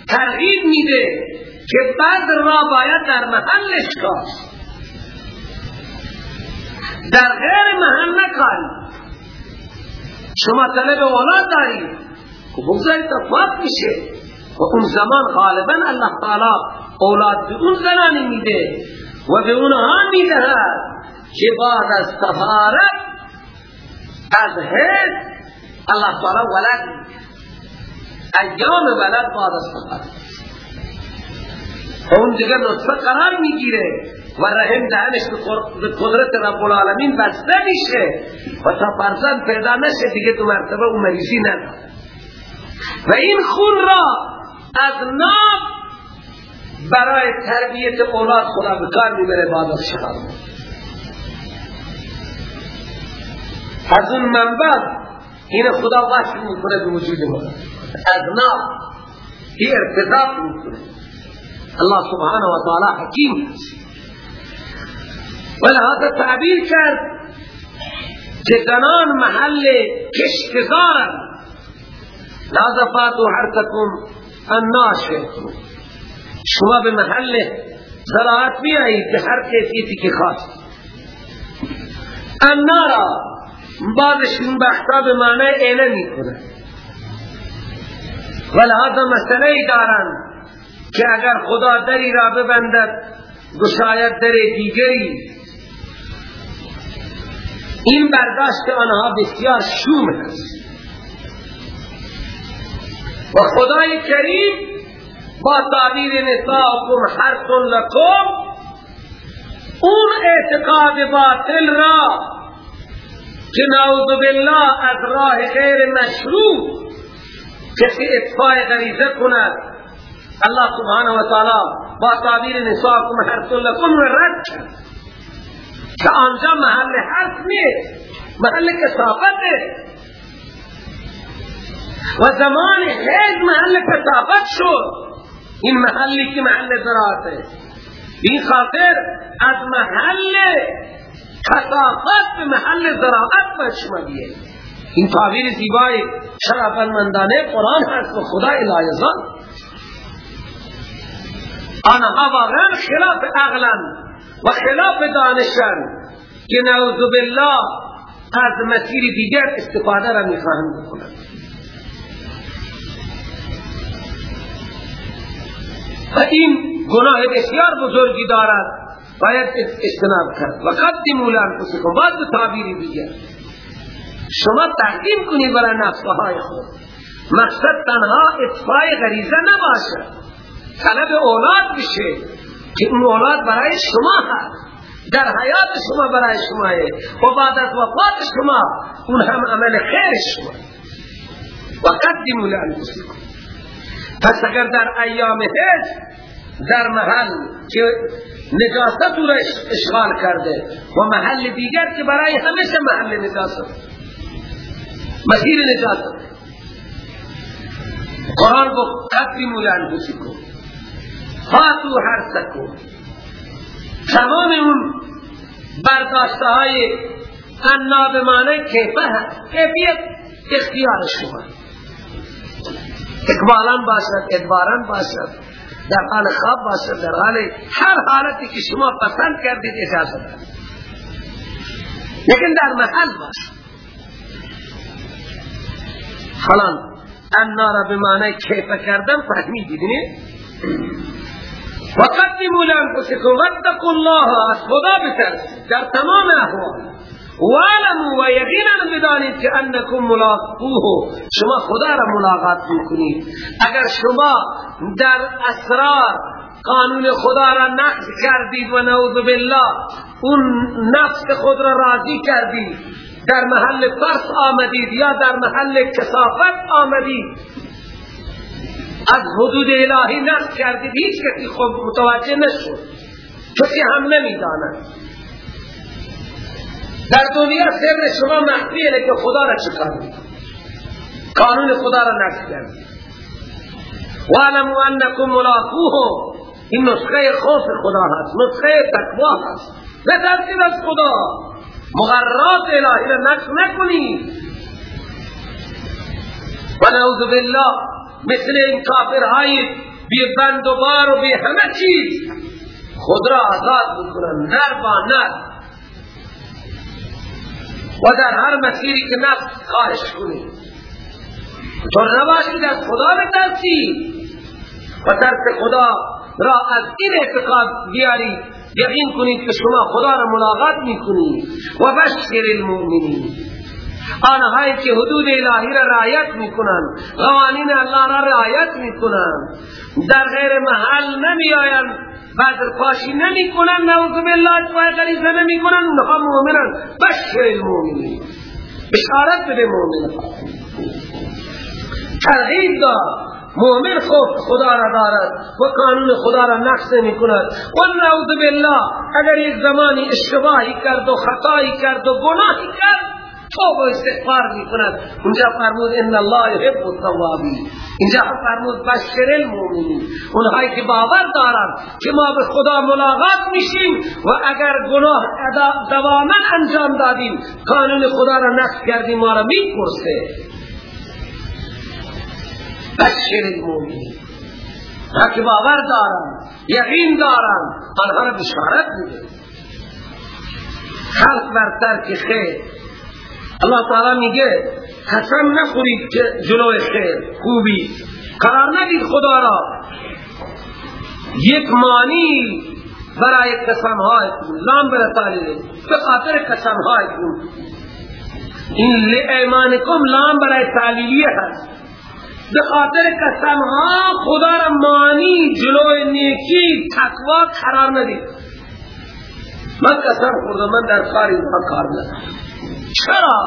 ترغیب میده که بعد را باید در محلش کاشت در غیر محل نکاری. شما طلب اولاد دارید. که بگذارید تفاق میشه. و اون زمان غالبا الله تعالی اولاد به اون زنانی میده و به اونها می‌دهد که بعد از تفارت از هد الله تعالی ولد میده ایام ولد بعد از فقط اون دیگر نطفه قرار می‌گیره و رحم دهنش به قدرت رب العالمین بسته میشه و تا فرزند پیدا نشه دیگه تو مرتبه اون مریضی نداره. و این خون را از ناب برای تربیت اولاد خدا بکار می‌بره بعد از شهر از اون منبع این خدا وحش می‌کنه به وجود ما. از ناب این ارتضاق می‌کنه الله سبحانه و تعالی حکیم هست ولهذا تعبیر کرد که زنان محل کشتزارن لازا فاتو حرکتون الناشئتون شما به محل زراعت بیایید به هر کیفیتی که خواست. النارا بعضشون بحثا به معنی اینه می ولهذا مسئله ای دارن که اگر خدا دری را ببندد گشاید در دیگری. این برداشت آنها بسیار شوم است. و خدای کریم با تعبیر نساءکم حرث لکم اون اعتقاد باطل را که نعوذ بالله از راه غیر مشروع کسی اطفاء غریزه کند. الله سبحانه و تعالی با تعبیر نساءکم حرث لکم رد کرد. که آنجا محل حرف نیست محل کسافت و زمان حیض محل کسافت شد. این محلی که محل زراعت این خاطر از محل کسافت به محل زراعت بشمالیه این تعبیر زیبای شرفنمندانه قرآن هست و خدا الهیزان آنها واقعا خلاف عقلن و خلاف دانشن که نعوذ بالله از مسیر دیگر استفاده را می‌خواهند بکنند و این گناه بسیار بزرگی دارد. باید استناب کرد. و قدموا لانفسکم. بعد تعبیری دیگر. شما تقدیم کنید برای نفسهای خود. مقصد تنها اطفای غریزه نباشد طلب اولاد بشه که اون اولاد برای شما هست. در حیات شما برای شما و بعد از وفات شما اون هم عمل خیر شما و قدموا لانفسکم پس اگر در ایام هج در محل که نجاست را اشغال کرده و محل دیگر که برای همیشه محل نجاست. مسیر نجاست قرآن کو قدموا لانفسکم فاتو حرسکم تمام اون برداشته های انا به معنی کیفه کیفیت اختیار شما اقبالا باشد ادبارا باشد در حال خواب باشد در حال هر حالتی که شما پسند کردید اجازه دارد لیکن در محل باشد. حالا انا را به معنی کیفه کردن فهمیدید نه وقدموا لانفسكم واتقوا الله از خدا بترسید در تمام احوال. وعلموا و یقینا بدانید که انکم ملاقوه. شما خدا را ملاقات می‌کنید. اگر شما در اسرار قانون خدا را نقض کردید و نعوذ بالله اون نفس خود را راضی کردید در محل فرس آمدید یا در محل کسافت آمدید؟ از حدود الهی نقض کردید. هیچ کسی خود متوجه نشد. کسی هم نمی‌داند. در دنیا سر شما مخفیه لیکن خدا را چکار قانون خدا را نقض کردید وعلموا انکم ملاقوه. این نسخه خوف خدا هست. نسخه تقوا هست. بترسید از خدا مغررات الهی را نقض نکنید و نعوذ بالله مثل این کافرهای بی بند و بار و بی همه چیز خود را آزاد بکنن. نر با نر و در هر مسیری که نفس خواهش کنی. تو نباشید از خدا بترسی. و ترس خدا را از این اعتقاد بیاری. یقین کنید که شما خدا را ملاقات می‌کنید. و بشکر المؤمنین. آنهایی که حدود الهی را رعایت می‌کنند قوانین الله را رعایت می‌کنند در غیر محل نمی آیند بعد پاشی نمی کنن نعوذ بالله اتفاق غریزه نمی کنن اونها مؤمنن بشر المؤمنین. بشارت بده مؤمن. ترغیب دار مؤمن خوف خدا را دارد و قانون خدا را نقص نمی کند و نعوذ بالله. اگر یک زمانی اشتباهی کرد و خطایی کرد و گناهی کرد توبه استغفار می کند اونجا فرمود ان الله يحب التوابین. اینجا فرمود بشر المؤمنین. اونهایی که باور دارند که ما به خدا ملاقات میشیم و اگر گناه دواما انجام دادیم قانون خدا را نقض کردیم ما را می‌پرسه. بشر المؤمنین که باور دارند یقین دارند آنها را بشارت میده. خلق بر ترک خیر. اللہ تعالی میگه قسم نخورید که جلوی خیر خوبی. قرار ندید خدا را. یک مانی برای قسم های لام برای به خاطر قسم های این لئیمانکم لام برای تعلیلیه هست. به خاطر قسم خدا را مانی جلوی نیکی تقوا قرار ندید من قسم خوردم من در کاری کار ندارم. چرا؟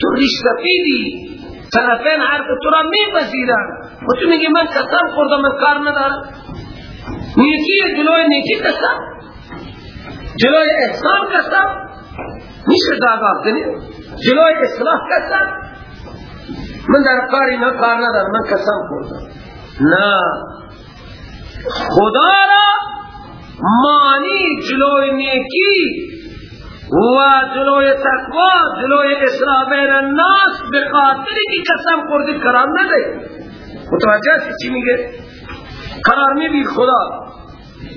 تو ریشتفیدی طرفین حرف تو را میپذیرن. و تو میگی من قسم خوردم من کار ندارم. نیکی جلوی نیکی قسم؟ جلوی احسان قسم؟ میشه دادا کنی؟ جلوی اصلاح قسم؟ من در کاری نه کار ندارم من قسم خوردم. نه. خدا را مانی جلوی نیکی و جلوی تقوا جلوی اصلاح بین الناس به خاطری که قسم خوردی قرار نده. متوجه چی میگه؟ قرار میدی خدا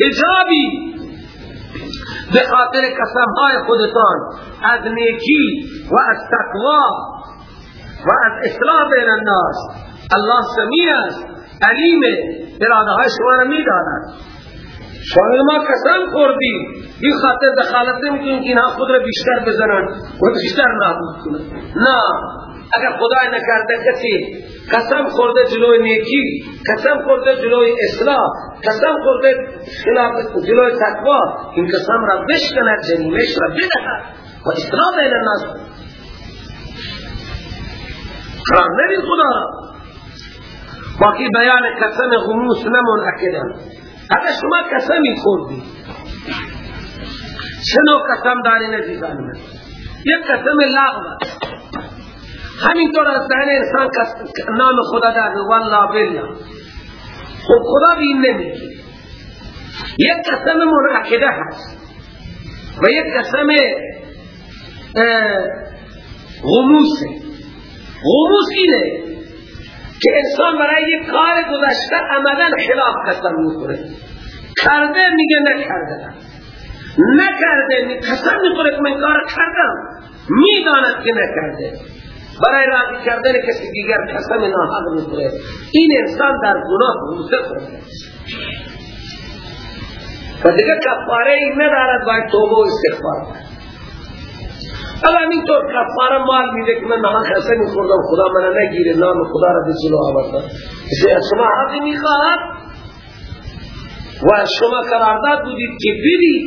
اجابی به خاطر قسم های خودتان از نیکی و از تقوا و از اصلاح بین الناس. الله سمیع است علیم. اراده های شما را می‌داند. شما ما قسم خوردیم. این خاطر دخالت نمی‌کنیم که اینها خود را بیشتر بزنن. و بیشتر نابود کنن. نه. اگر خدا نکرده کسی قسم خورده جلوی نیکی قسم خورده جلوی اصلاح قسم خورده خلاف جلوی تقوا این قسم را بشکنه جنیمش را بدهد. و اصلاح بین الناس نبید خدا باقی بیان قسم غموس نمون اگر شما قسمی خوردی. چه قسم داری نزیزان من. یک قسم لغو همینطور از دهن انسان نام خدا داده والله بالله. خب خدا بین نمیگه. یک قسم منعقده هست. و یک قسم غموسه غموس اینه که انسان برای یک کار گذشته عملا خلاف قسم می‌کنه کرده میگه نکرده. نکرده قسم می‌خوره که من کار کردم. می‌داند که نکرده. برای راضی کردن کسی دیگر قسم ناحق می‌خوره. این انسان در گناه روزه خورده و دیگه کفاره ای ندارد باید توبه و استغفار. باید اما اینطور کفاره مال میده که من نمان قسم میخوردم خدا من نگیره نام خدا را به جلو آوردم. شما حقی می‌خواهد؟ و شما قرارداد بودید که بدید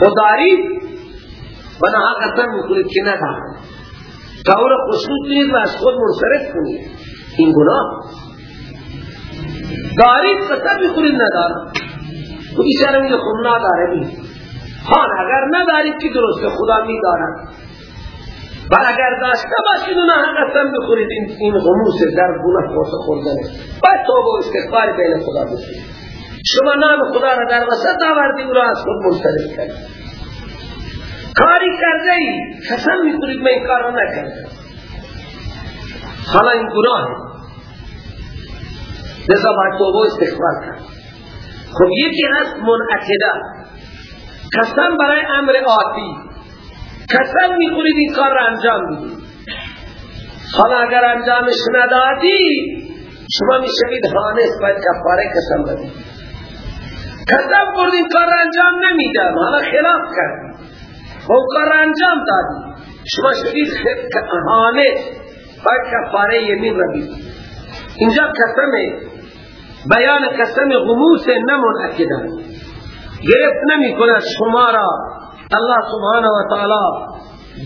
و دارید و نها قسم می‌کنید که ندارد طور خصوص کنید و از خود منصرف کنید. این گناه. دارید قسم می‌کنید ندارد تو بیچاره میگه خود نداره. حال اگر ندارید که درست خدا میدارد و اگر داشته باشید اونها قسم بخورید. این, غموس در گناه خورده خوردنه. باید توبه و استغفار بین خدا بسید شما نام خدا را در وسط آوردی او را از خود منصرف کرد. کاری کرده ای قسم می‌کنید من این کار را نکرده حالا این گناه. لذا باید توبه استغفار کرد. خب یکی هست منعقده قسم برای امر آتی قسم می‌کنید این کار را انجام می‌دید. حالا اگر انجامش ندادی شما می‌شوید خانه باید کفاره قسم بدید. کذب کردی کار انجام نمیدم حالا خلاف کردی و کار انجام دادی شما شدید حامد باید کفاره یمین ربی اینجا قسم بیان قسم غموس نمون اکدن گرفت نمی کند شما را الله سبحانه و تعالی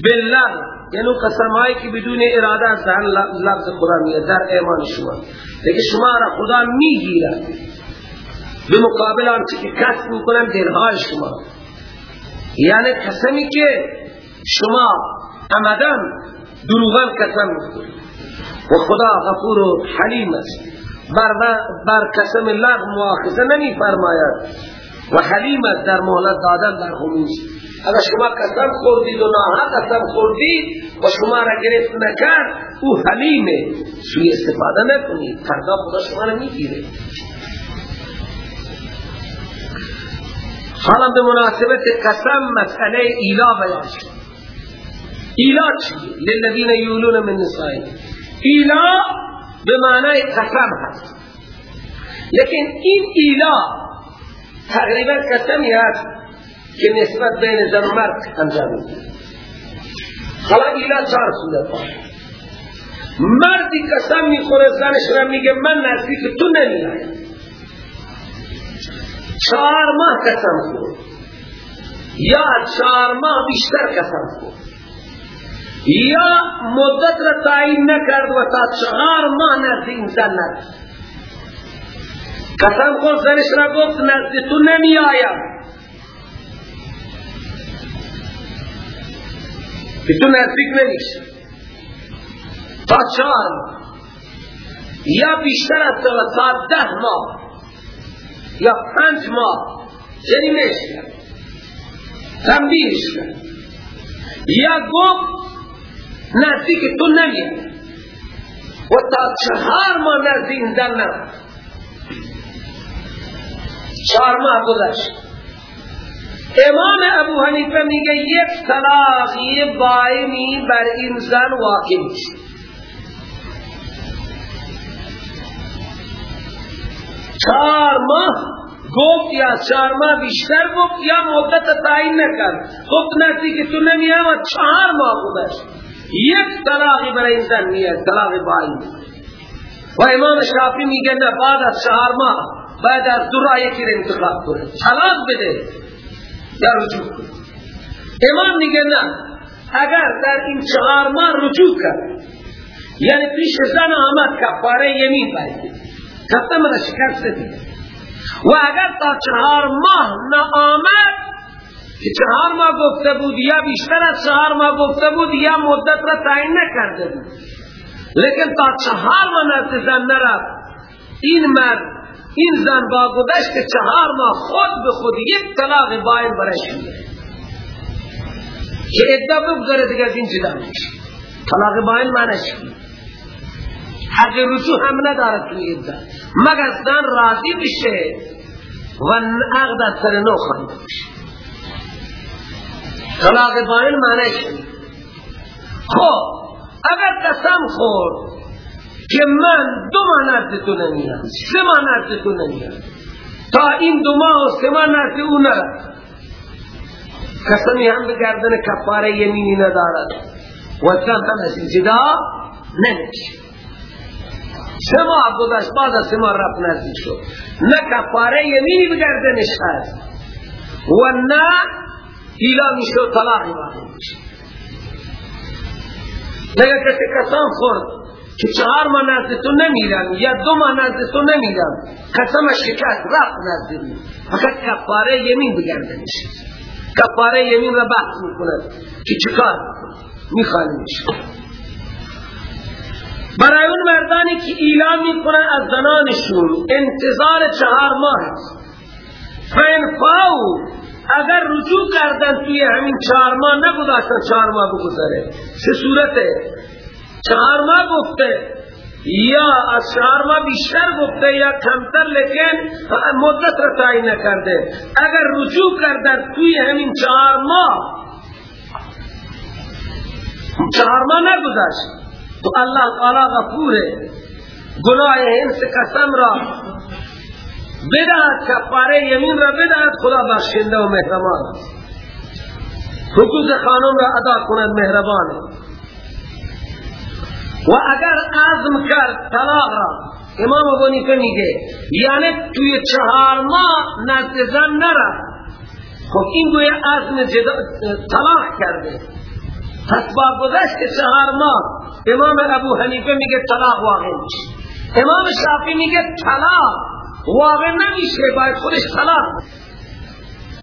بالله یعنی قسمایی که بدون اراده از دهن لفظ خدا میاد در ایمان شما. لیکن شما را خدا می‌گیرد. به مقابل آنچه که کسب می‌کنن دلهای شما. یعنی قسمی که شما عمدن دروغن قسم می‌کنید و خدا غفور و حلیم است. بر, بر قسم الله مواخذه نمی فرماید و حلیم است در مهلت دادن در خموش اگر شما قسم خوردید و ناها قسم خوردید و شما را گرفت نکرد او حلیمه. سوی استفاده نکنید. فردا خدا شما را می‌گیره. حالا به مناسبت قسم مسئله ایلا بیان شد. ایلا چیه؟ للذین یولون من نسائی. ایلا به معنای قسم هست. لیکن این ایلا تقریبا قسمی هست که نسبت بین زن و مرد انجام حالا ایلا چهار صورت مردی قسم می‌خوره زنش را میگه من نزدیک تو نمیایم چهار ماه قسم خور یا چهار ماه بیشتر قسم خور یا مدت را تعیین نکرد و تا چهار ماه نزد انسان نرسید. قسم خود زنش را گفت نزد تو نمی آیم که تو نزدیک نمیشه تا ماه یا بیشتر از تا ده ماه یا پنج ماه یعنی نمیشه تنبیهش کرد یا گفت نزدیک تو نمیاد و تا چهار ماه نزدیک زن نرد چهار ماه گذشت. امام ابو حنیفه میگه یک طلاقی بایمی بر این زن واقع میشه چهار ماه گفت یا چهار ماه بیشتر گفت یا مدت تعیین نکرد. گفت نزدیک تو نمیام و چهار ماه گذشت. یک طلاقی برای این زن میاد طلاق بائی و امام شافی میگه نه بعد از چهار ماه. بعد از دو راه یکی رو انتخاب کنه. طلاق بده. یا رجوع کنه امام میگه نه. اگر در این چهار ماه رجوع کرد یعنی پیش زن آمد کفاره یمین باید قسم را شکست دیگه. و اگر تا چهار ماه نه آمد که چهار ماه گفته بود یا بیشتر از چهار ماه گفته بود یا مدت را تعیین نکرده بود. لیکن تا چهار ماه نزد زن نرفت. این مرد این زن با گذشت چهار ماه خود به خود یک طلاق باین برش میده که ادعا بگذاره دیگه از این جدا میشه طلاق باین معنیش حق رجوع هم ندارد توی ادعا مگر زن راضی بشه و عقد سر نو خانده بشه طلاق باین معنی خب اگر قسم خورد که من دو ماه نزد تو نمیام سه ماه نزد تو نمیام تا این دو ماه و سه ماه نزد او نرد قسمی هم به گردن کفاره یمینی ندارد و زن هم از جدا نمیشه. سه ماه گذشت بعد از سه ماه رفت شد. نه کفاره یمینی به هست. و نه ایلا میشه و طلاقی واقع میشه. نگه کسی قسم خورد. که چهار ماه نزد تو نمیرم یا دو ماه نزد تو نمیرم. قسم شکست رفت نزد می فقط کفاره یمین بگرده میشه کفاره یمین را بحث می‌کنه که چکار می‌خوانه میشه برای اون مردانی که ایلام می‌کنن از زنانشون انتظار چهار ماه است. فاو اگر رجوع کردن توی همین چهار ماه نگذاشتن چهار ماه بگذاره. چه صورته؟ چهار ماه گفته. یا از چهار ماه بیشتر گفته یا کمتر لیکن مدت را تعیین نکرده. اگر رجوع کردن توی همین چهار ماه چهار ماه نگذاشت تو الله تعالی غفوره گناه انس قسم را بدهد کفاره یمین را بدهد خدا بخشنده و مهربان حقوق خانم را ادا کند مهربان. و اگر عزم کرد طلاق را امام ابو نیفه میگه یعنی توی چهار ماه نزد زن نرفت. خب این گویا عزم طلاق کرده. پس با گذشت چهار ماه امام ابو حنیفه میگه طلاق واقع میشه. امام شافی میگه طلاق واقع نمیشه باید خودش طلاق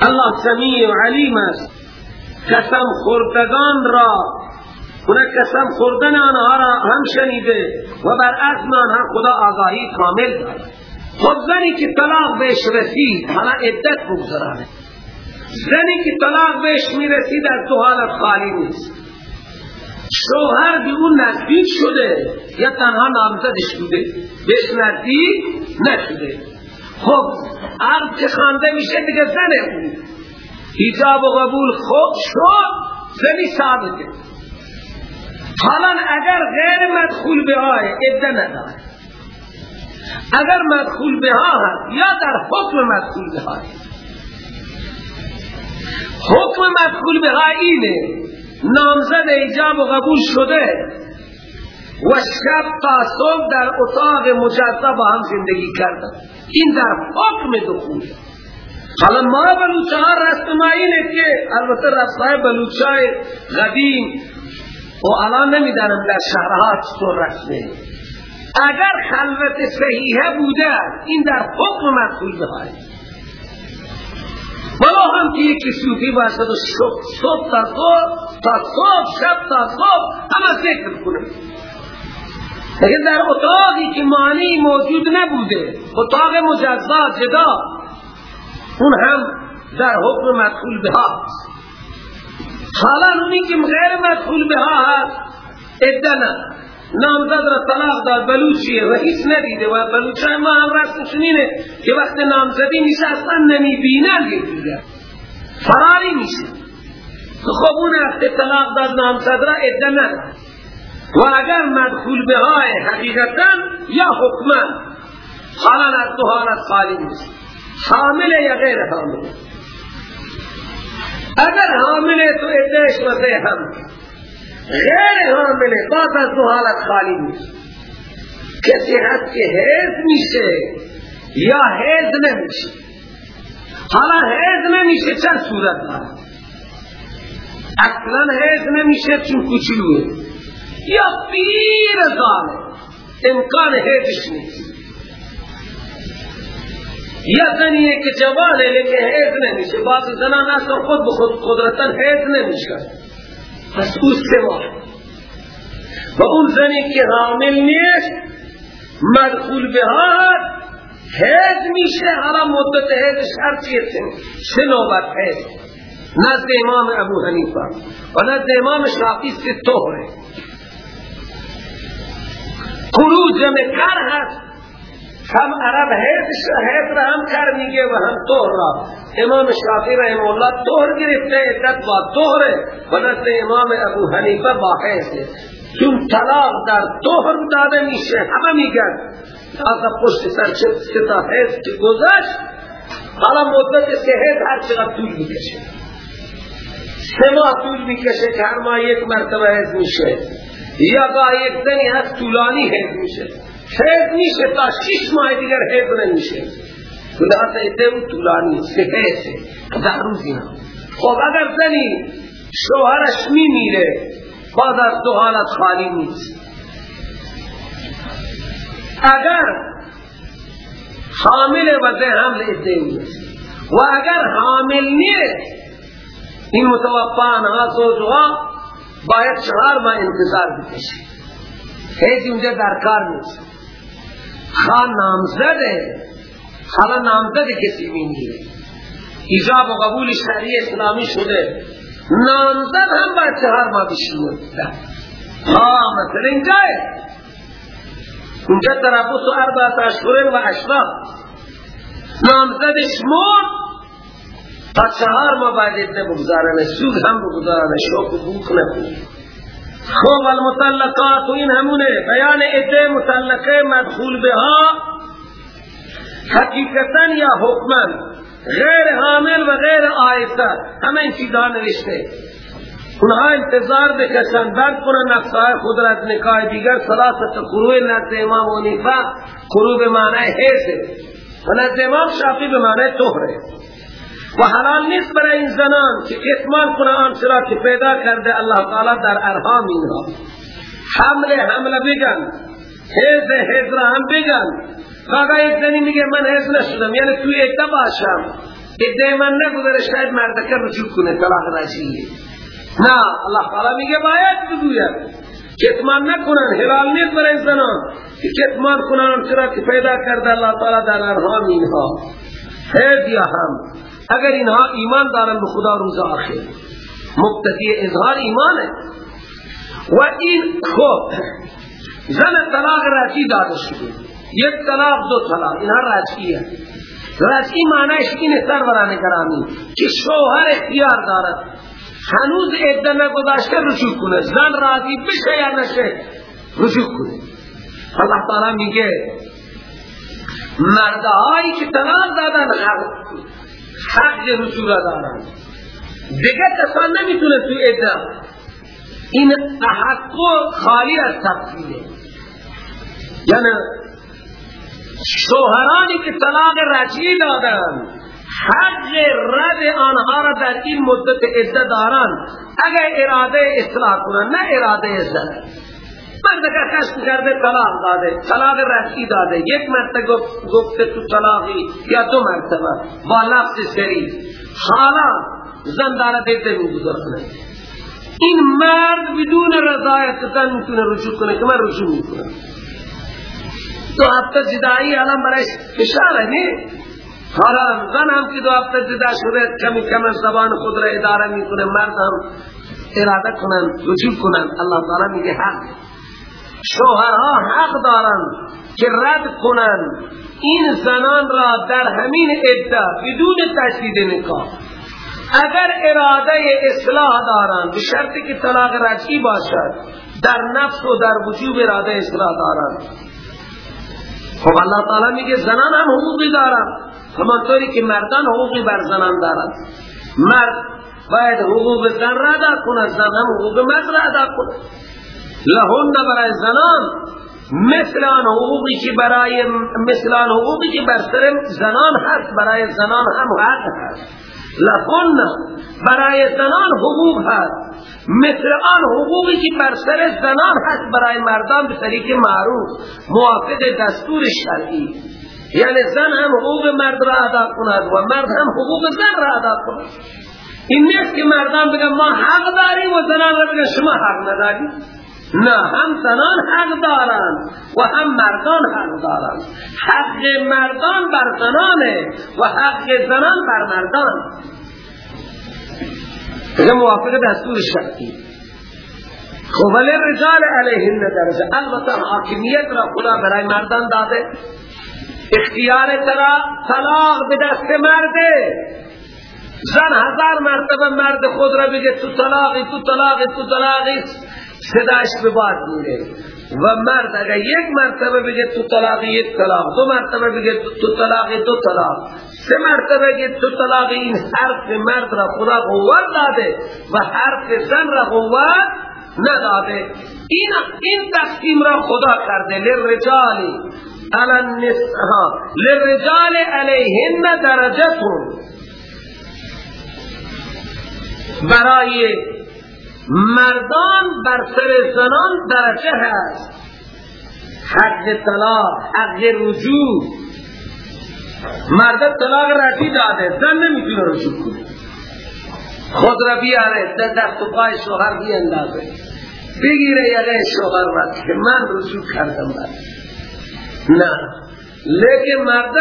الله سمیع و علیم است. قسم خوردگان را اونا قسم خوردن آنها را هم شنیده و بر عزم آنها خدا آگاهی کامل داره خب زنی که طلاق بهش رسید حالا عدت بگذرانه زنی که طلاق بهش می‌رسید از دو حالت خالی نیست شوهر به اون نزدیک شده یا تنها نامزدش بوده بهش نزدیک نشده خب عرض که خانده میشه دیگه زنه بود ایجاب و قبول خوب شد زنی ثابته حالا اگر غیر مدخول به های ادده نداره اگر مدخول به هست یا در حکم مدخول به های حکم مدخول به های اینه نامزد ایجاب و قبول شده و شب تا صبح در اتاق مجزا با هم زندگی کردن. این در حکم دخول. حالا ما بلوچه ها رسم اینه که البته رسمای بلوچه های قدیم و الان نمی‌دانم در شهرها چطور رسمه اگر خلوت صحیحه بوده این در حکم مدخول بهای ولو هم که یکی صوفی باشد و صبح تا صبح تا صبح شب تا صبح همه ذکر کنه لیکن در اتاقی که معنی موجود نبوده اتاق مجزا جدا اون هم در حکم مدخول هست حالا اونی که غیر مدخول به ها. هست ادنا نامزد را طلاق داد بلوچیه و هیچ ندیده و بلوچه ما هم رسمشون اینه که وقت نامزدی میشه اصلا نمی بینن دیگر فراری میشه. خب اون وقت طلاق داد نامزد را ادنا و اگر مدخول به های حقیقتا یا حکما حالا از دو حالت خالی نیست. حامل یا غیر اگر حامل تو ادهش وزه هم. غیر حامل باز از دو حالت خالی نیست. کسی هست که حیض میشه یا حیض نمیشه. حالا حیض نمیشه چند صورت داره اصلا حیض نمیشه چون کچلوه یا پیر ظالم. امکان حیضش نیست. یا زنیه که جوانه لیکن حیض نمیشه. بعض زنان اصلا خود به خود قدرتا حیض نمیشه. پس او سوا و اون زنی که حامل نیست مدخول به هست حیض میشه. حالا مدت حیضش هر چیه سه نوبت حیض. نزد امام ابو حنیفه. و نزد امام شافعی سے طهره. خروج میں کر هست. هم عرب حیث حیث را هم کر میگه و هم طهر را. امام شافی رحم الله طهر گرفته عدت با طهر و نزد امام ابو حنیفه با حیث چون طلاق در طهر داده میشه همه میگن. آقا پشت سر ستا حیث که گذشت حالا مدت سه حیث هر چقدر طول می‌کشه. سه ماه طول می‌کشه که هر ماه یک مرتبه حیث میشه. یا با یک زنی هست طولانی حیث میشه. حیض میشه تا شش ماه دیگر حیض نمیشه. خدا ایده طولانی سه حیثه ده روز اینا خب اگر زنی شوهرش میمیره باز از دو حالت خالی نیست. اگر حامل و ده حمل ایده نیست و اگر حامل نیست این متوفان ها زوجها باید چهار ماه انتظار بکشه. حیث اونجا در کار نیست. خان نامزده. حالا نامزد کسی می‌گیره ایجاب و قبول شرعی اسلامی شده. نامزد هم باید چهار ماه بشیده ها مثل اینجای اونجا ترابط و اربعت اشهر و اشراف. نامزدش مرد. تا چهار ماه باید ادنه بگذارنه سود هم بگذارنه شوق و بوک نکنه. خوب المطلقات و این همونه. بیان عده مطلقه مدخول به حقیقتا یا حکما. غیر حامل و غیر آیسته. همه این چیزها نوشته. اونها انتظار بکشن برد کنن نفسهای خود را از نکاح دیگر سلاست قروع نزد امام و قروع به معنی حیثه و نزد امام شافی به معنی طهره. و حلال نیست برای این زنان که اتمام کنه آنچه که پیدا کرده الله تعالی در ارحام اینها. حمل حمل بگن. حیز حیز را هم بگن. کاغا یک زنی میگه من حیز نشدم یعنی توی ایده باشم. ایده من نگذاره شاید مردکه رجوع کنه طلاق رجیه نه الله تعالی میگه باید بگوید کتمان نکنن حلال نیست برای زنان. که کتمان کنن چرا که پیدا کرده الله تعالی در ارحام اینها. حیز یا هم. اگر اینها ایمان دارن به خدا روز آخر. مقتدی اظهار ایمانه. و این خوب زن طلاق رجی داده شده. یک طلاق دو طلاق. اینها رجیه رجی معنیش اینه سروران گرامی که شوهر اختیار دارد. هنوز عده نگذاشته رجوع کنه. زن راضی بشه یا نشه رجوع کنه. اللہ تعالی میگه مردهایی که طلاق دادن حق حق رجوع دارن. دیگه کسان نمی‌تونه تو عده. این تحقق خالی از تفصیله یعنی شوهرانی که طلاق رجعی دادن حق رد آنها را در این مدت عده دارن. اگر اراده اصلاح کنن نه اراده ازده مرد که کشت کرده طلاق داده طلاق رجعی داده. یک مرتبه گفته تو طلاقی یا دو مرتبه؟ با لفظ سری. حالا زن داره دیده می این مرد بدون رضایت زن می‌تونه رجوع کنه که من رجوع می‌کنم. دو هفته جدایی الان برایش فشاره نه؟ حالا زن هم که دو هفته جدا شده کمی کمی زبان خود را اداره می‌کنه مرد هم اراده کنن رجوع کنن. الله تعالی میگه حق. شوهرها حق دارن که رد کنن این زنان را در همین عده بدون تشدید نکاح. اگر اراده اصلاح دارند به شرطی که طلاق رجعی باشد در نفس و در وجوب اراده اصلاح دارند. خب اللہ تعالی میگه زنان هم حقوقی دارند. همانطوری که مردان حقوقی بر زنان دارند. مرد باید حقوق زن را ادا کند زن هم حقوق مرد را ادا کند. لهن برای زنان. مثل آن حقوقی که برای مثل آن حقوقی که بر سر زنان هست برای زنان هم حق هست. لکن برای زنان حقوق هست. مثل آن حقوقی که بر سر زنان هست برای مردان به طریق معروف موافق دستور شرعی. یعنی زن هم حقوق مرد را ادا کند و مرد هم حقوق زن را ادا کند. این نیست که مردان بگن ما حق داریم و زنان را بگن شما حق نداری نه هم زنان حق دارند و هم مردان حق دارند. حق مردان بر زنانه و حق زنان بر مردان. اگر موافق دستور شرطی خب ولی رجال علیهن درجه. البته حاکمیت را خدا برای مردان داده. اختیار ترا طلاق به دست مرده. زن هزار مرتبه مرد خود را بگه تو طلاقی تو طلاقی تو طلاقی. صداش به باد میره. و مرد اگر یک مرتبه بگه تو طلاق یک طلاق دو مرتبه بگه تو طلاق دو طلاق سه مرتبه بگه تو طلاق این حرف مرد را خدا قوت داده و حرف زن را قوت نداده. این این تقسیم را خدا کرده. للرجال على النساء للرجال علیهن درجتون. برای مردان بر سر زنان درجه هست. حق طلاق حق رجوع. مرد طلاق رفی داده زن نمی‌تونه رجوع کنه. خود را بیاره دست و پای شوهر بی اندازه بگیره یقه شوهر را که من رجوع کردم بر نه. لیکن مرد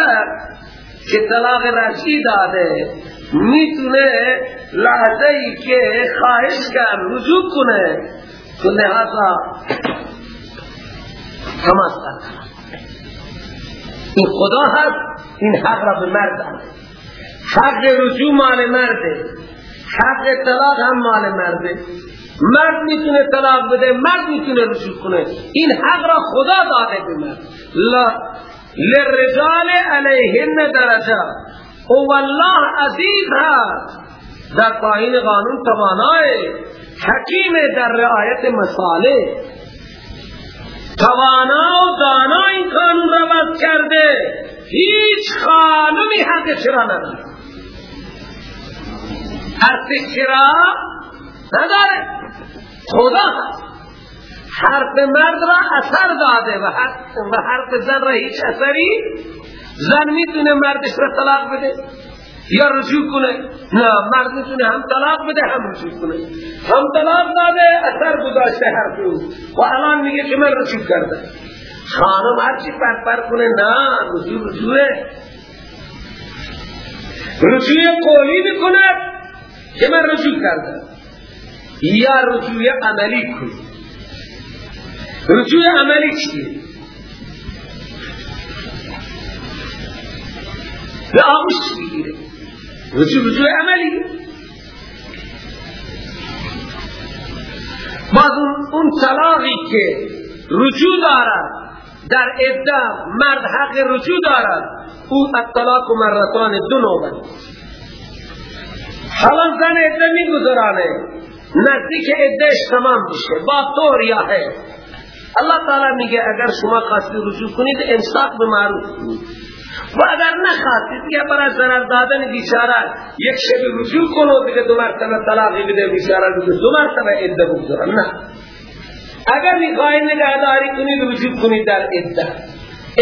که طلاق رشی داده می‌تونه لحظه ای که خواهش کرد رجوع کنه. تو لحظه تماس این خدا هست این حق را به مرد حق رجوع مال مرده. حق طلاق هم مال مرده. مرد می‌تونه طلاق بده مرد می‌تونه رجوع کنه. این حق را خدا داده به مرد. لا للرجال علیهن درجه او والله عزیز هست. در پایین قانون توانای حکیم در رعایت مساله توانا و دانا این قانون را بس کرده. هیچ خانمی حق چرا نداره؟ حرف کرا نداره؟ خدا حرف مرد را اثر داده و حرف زن را هیچ اثری زن می‌تونه مردش را طلاق بده یا رجوع کنه؟ نه مرد می‌تونه هم طلاق بده هم رجوع کنه. هم طلاق داده اثر گذاشته حرف او و الان میگه که من رجوع کرده خانم هرچی پر پر کنه؟ نه رجوع رجوعه. رجوع قولی می‌کنه که من رجوع کرده یا رجوع عملی کنه. رجوع عملی چیه؟ به آغوش می‌گیره. رجوع رجوع عملی. باز اون طلاقی که رجوع دارد در ادعا مرد حق رجوع دارد او الطلاق مرتان دو نوبت حالا زن ادعا می گذرانه نزدیک ادعاش تمام بشه با طور یا ہے اللہ تعالی میگه اگر شما خواستید رجوع کنید انصاف به معروف کنید و اگر نخواستید یا برای ضرر دادن بیچاره یک شب رجوع کنو دیگه دو مرتبه طلاقی بده بیچاره دیگه دو مرتبه عده بگذارن نه. اگر می‌خواهید نگهداری کنید رجوع کنید در عده.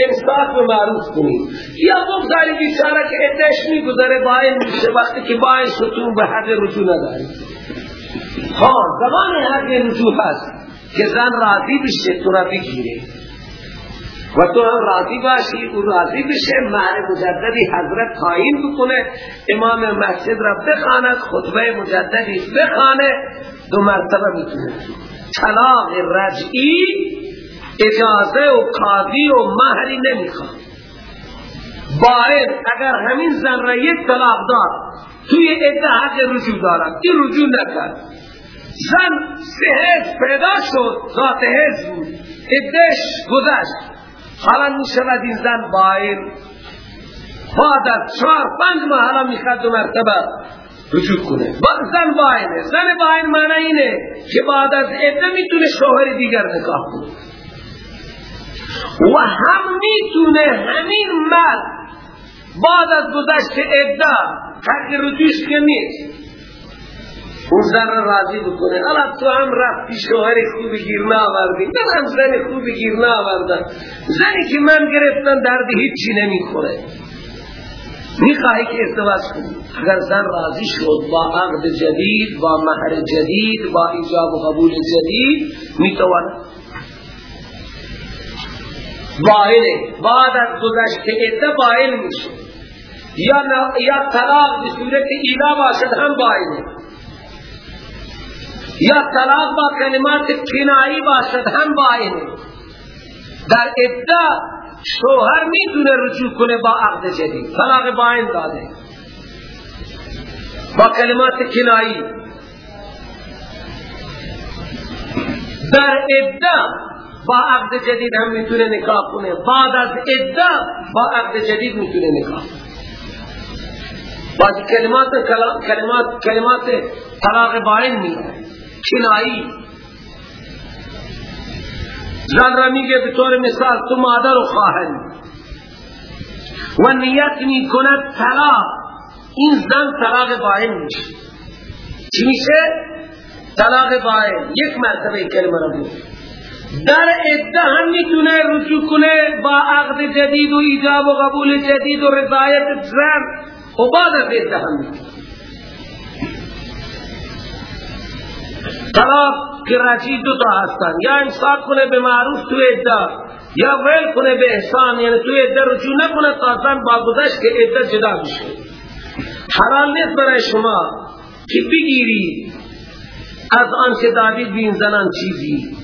انصاف به معروف کنید. یا بگذاری بیچاره که عدهش می‌گذاره باین میشه. وقتی که باین ستون به حق رجوع نداری ها زمان حق رجوع هست که زن راضی بشه تو را بگیره. و تو هم راضی باشی او راضی بشه مهر مجددی حضرت تعیین بکنه امام مسجد را بخاند خطبه مجددی بخانه دو مرتبه می‌تونه. طلاق رجعی اجازه و قاضی و مهری نمی‌خواد. باید اگر همین زن را یک طلاق داد توی عده حق رجوع دارد این رجوع نکرد. زن سه پیدا شد ذات حزب بود. ادش گذشت. حالا می شود این زن بایر بعد از چهار پنج ماه حالا می‌خواد دو مرتبه رجوع کنه. زن باینه. زن باین معنی اینه که بعد از عده می‌تونه شوهر دیگر نکاح کنه. و هم می‌تونه همین مرد بعد از گذشت عده حق رجوعش که نیست اون زن را راضی بکنه. حالا تو هم رفتی شوهر خوبی گیر نآوردی. من هم زن خوبی گیر نآوردم. زنی که من گرفتن درد هیچی نمی‌خوره. می‌خواهی که ازدواج کنی. اگر زن راضی شد با عقد جدید با مهر جدید با ایجاب و قبول جدید می‌تواند. باینه بعد از گذشت عده باین میشه یا, یا طلاق به صورت ایلا باشد هم باینه یا طلاق با کلمات کنایی باشد هم باینه در ادعا شوهر می‌تونه رجوع کنه با عقد جدید. طلاق باین داده. با کلمات کنایی در ادعا با عقد جدید هم می‌تونه نکاح کنه. بعد از ادعا با عقد جدید می‌تونه نکاح بعضی کلمات کلمات کلمات طلاق باین میاره کنایی زن را میگه به طور مثال تو مادر و خواهری و نیت می کند طلاق. این زن طلاق باین میشه. چی میشه؟ طلاق باین یک مرتبه کلمه را بود در عده هم می‌تونه رجوع کنه با عقد جدید و ایجاب و قبول جدید و رضایت زن. و بعد از عده هم می‌تونه. طلاق رجی دو تا هستن. یا انصاف کنه به معروف تو ادعا یا ویل کنه به احسان یعنی تو ادعا رجوع نکنه تا زن با گذشت که ادعا جدا بشه. حلال نیست برای شما که بگیری از آن که دادید بین زنان چیزی.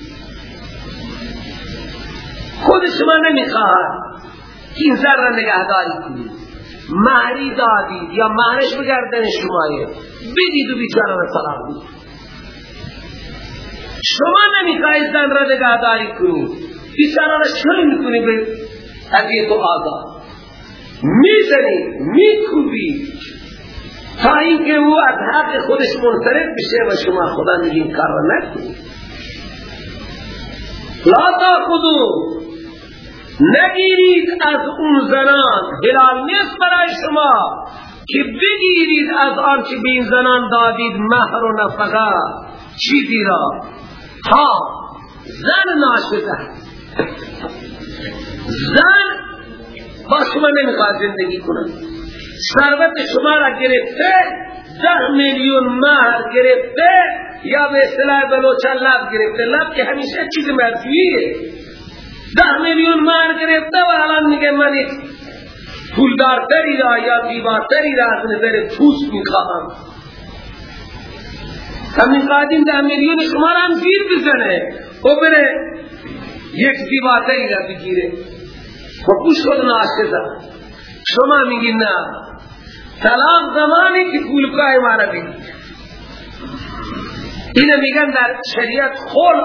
خود شما نمی‌خواهد که این زن را نگهداری کنید مهری دادید یا مهرش بگردن شمایه. بدید و بیچاره را دید شما نمی‌خواهید زن را نگهداری کنید. بیچاره را چون می‌کنی به اذیت و آزاد می‌زنی میکوبی. تا اینکه او از حق خودش منصرف بشه و شما خدا میگین کار را نکنید لا تاخذو. نگیرید از اون زنان. حلال نیست برای شما که بگیرید از آنچه به این زنان دادید مهر و نفقه. چیزی را؟ ها زن ناشده زن با شما نمی‌خواد زندگی کنه. ثروت شما را گرفته ده میلیون مهر گرفته یا به اصطلاح بلوچن لب گرفته. لب که همیشه چیز مرجویه ده میلیون مهر گرفته و الان میگه من پولدارتری را یا دیوارتری را از نظر پوست می‌خواهم. همین قادیم ده میلیون شما را هم زیر بزنه و بره یک دیوارتری را بگیره. و پوش خود ناشده شما میگی نه. طلاق زمانی که پولکای مارا بگیر. اینه میگن در شریعت خل.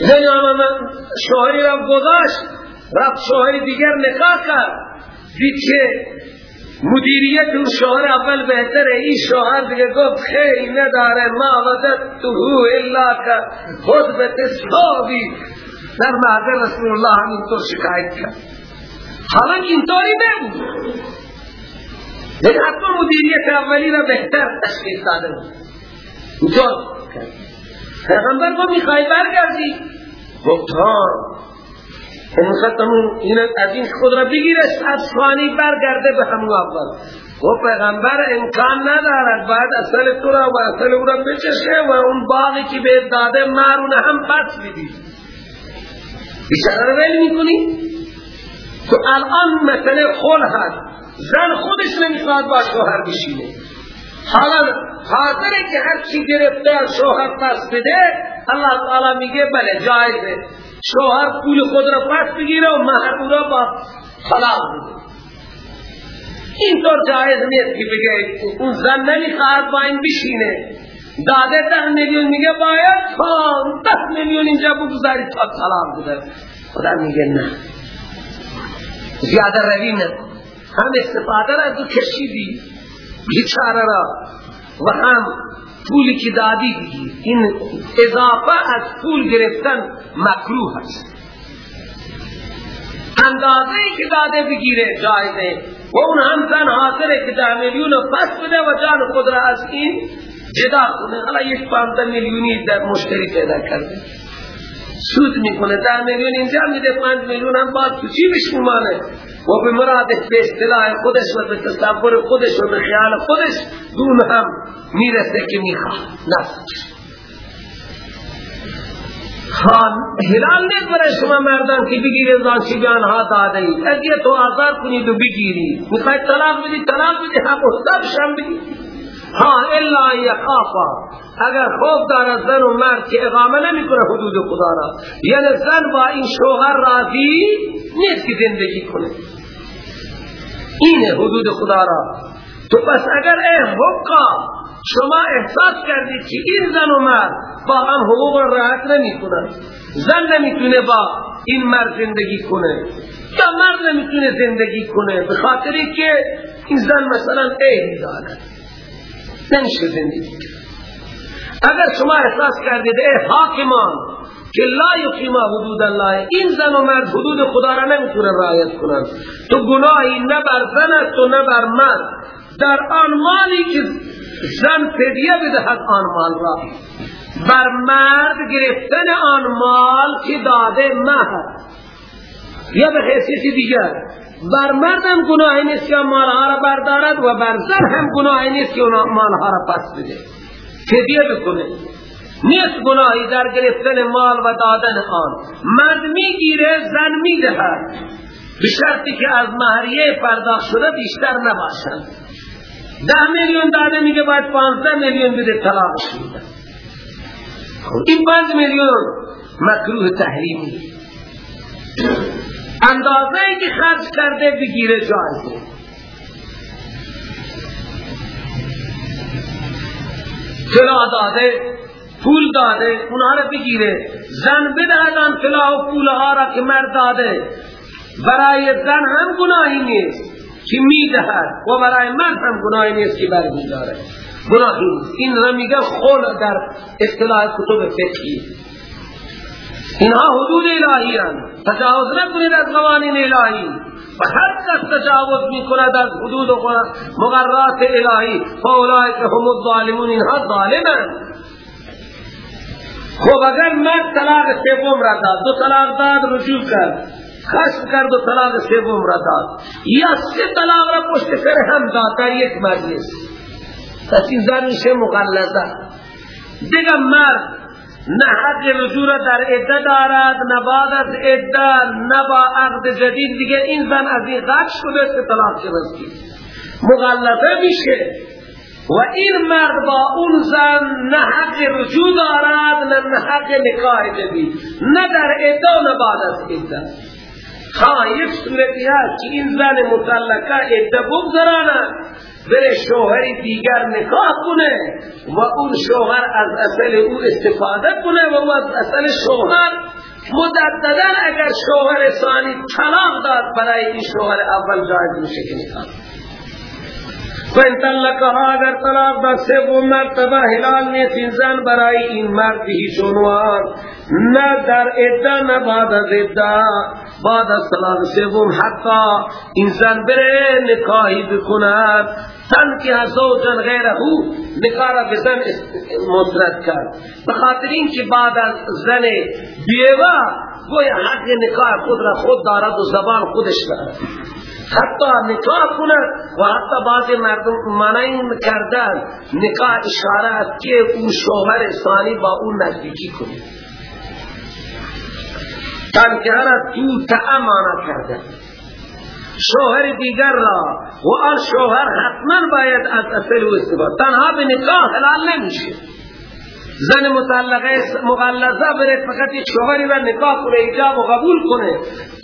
زنی من شوهری را گذاشت رفت شوهر دیگر نکاح کرد. که مدیریت اون شوهر اول بهتره. این شوهر دیگه گفت خیلی نداره. ما وزد تو الا که خود به تصابی در معذر رسول الله همینطور شکایت کرد. حالا اینطوری نبود لیکن حتی مدیریت اولی را بهتر تشکیل داده بود. اینطور پیغمبر کو می‌خوای برگردی؟ گفت ها. خمون این از این خود را بگیره از ثانی برگرده به همون اول. و پیغمبر امکان ندارد باید اصل تو را و اصل او را بچشه و اون باقی که به داده مارونه هم پس بدی. بیشتر ویل می‌کنی؟ تو الان مثل خل هست. زن خودش نمی‌خواد با شوهر بشینه. حالا حاضره که هر چی گرفته شوهر پس بده الله تعالی میگه بله جایزه شوهر پول خود را پس بگیره و مهر او را با طلاق بده. اینطور جایز نیست که بگه اون زن نمی‌خواد با این بشینه. داده ده میلیون میگه باید خان ده میلیون اینجا بگذاری تا طلاق بده. خدا میگه نه. زیاده روی نه. هم استفاده را تو کشیدی بیچاره را. و هم پولی که دادی بگیر این اضافه از پول گرفتن مکروه است. اندازه که داده بگیره جایزه. و اون هم زن حاضره که ده میلیون پس بده و جان خود را از این جدا کنه. حالا یک پانزده میلیونی در مشتری پیدا کرده. سود می‌کنه ده میلیون اینجا میده پنج میلیون هم باز تو چی بش میمانه؟ و به مراد به اصطلاح خودش و به تصور خودش و به خیال خودش دون هم می‌رسه که می‌خواه نفسش خان حلال نیست برای شما مردان که بگیری زانشی ها داده ای اگه تو آزار کنید و بگیری. می‌خوای طلاق بدی؟ طلاق بدی. حق و شم بدی. ها الا یخافا اگر خوف دارد زن و مرد که اقامه نمی کنه حدود خدا را. یعنی زن با این شوهر راضی نیست که زندگی کنه. اینه حدود خدا را. تو پس اگر ای حقا شما احساس کردید که این زن و مرد با هم حقوق را راحت نمی کنن زن نمی‌تونه با این مرد زندگی کنه. یا مرد نمی‌تونه زندگی کنه. به خاطری که این زن مثلا عیبی نمیشه زندگی. اگر شما احساس کردید ای حاکمان که لا یقیما حدود الله این زن و مرد حدود خدا را نمی‌تونه رعایت کنند تو گناهی نه بر زن است و نه بر مرد. در آن مالی که زن فدیه بدهد آن مال را. بر مرد گرفتن آن مال که داده مهر. یا به حیثیت دیگر. بر مرد هم گناهی نیست که مالها را بردارد و بر زن هم گناهی نیست که مالها را پس بده. فدیه بکنه. نیست گناهی در گرفتن مال و دادن آن. مرد می‌گیره زن می‌دهد. به شرطی که از مهریه پرداخت شده بیشتر نباشند ده میلیون داده میگه باید پانزده میلیون بده طلاقش میده این پنج میلیون مکروه تحریمی. اندازه ای که خرج کرده بگیره جایزه فلا داده پول داده اونها را بگیره. زن بدهد آن فلا و پولها را که مرد داده. برای زن هم گناهی نیست که می‌دهد و برای مرد هم گناهی نیست که برمیداره گناهی نیست. این را میگه خول در اصطلاح کتب فقهی. اینها حدود الهی هستند تجاوز نکنید از قوانین الهی. و هر کس تجاوز می کند از حدود و مقررات الهی. فاولئک هم الظالمون. اینها ظالمند خب اگر مرد طلاق سوم را داد دو طلاق داد رجوع کرد. خشم کرد و طلاق سوم را داد. یا سه طلاق را پشت سر هم داد در یک مجلس. پس این زن میشه مغلظه دیگه مرد نه حق رجوع را در عده دارد نه بعد از عده نه با عقد جدید. دیگه این زن از این غد شده که طلاق رسید مغلظه میشه. و این مرد با اون زن نه حق رجوع دارد نه حق نکاح جدید. نه در عده نه بعد از عده. ها یک صورتی هست که این زن مطلقه عده بگذراند بره شوهر دیگر نکاح کنه و اون شوهر از اصل او استفاده کنه و از اصل شوهر مدددا اگر شوهر ثانی طلاق داد برای این شوهر اول جایز میشه که نکاح فین طلقها اگر طلاق داد سه مرتبه حلال نیست این زن برای این مرد هیچ عنوان نه در عده نه بعد از عده بعد از طلاق سوم حتی این زن بره نکاحی بکند تن که زوجن غیره نکاح را بزن مطرد کرد بخاطر این که بعد از زن بیوه گوی حق نکاح خود را خود دارد و زبان خودش دارد. حتی نکاح کند و حتی بعض مردم منعین کردن نکاح اشاره که اون شوهر ثانی با اون نزدیکی کنید تنکه را تو تعمانا کرده. شوهر دیگر را و آن شوهر حتما باید از اصل و استفاده. تنها به نکاح حلال نمیشه. زن مطلقه مغلظه بره فقط شوهری را نکاح کنه ایجاب و قبول کنه.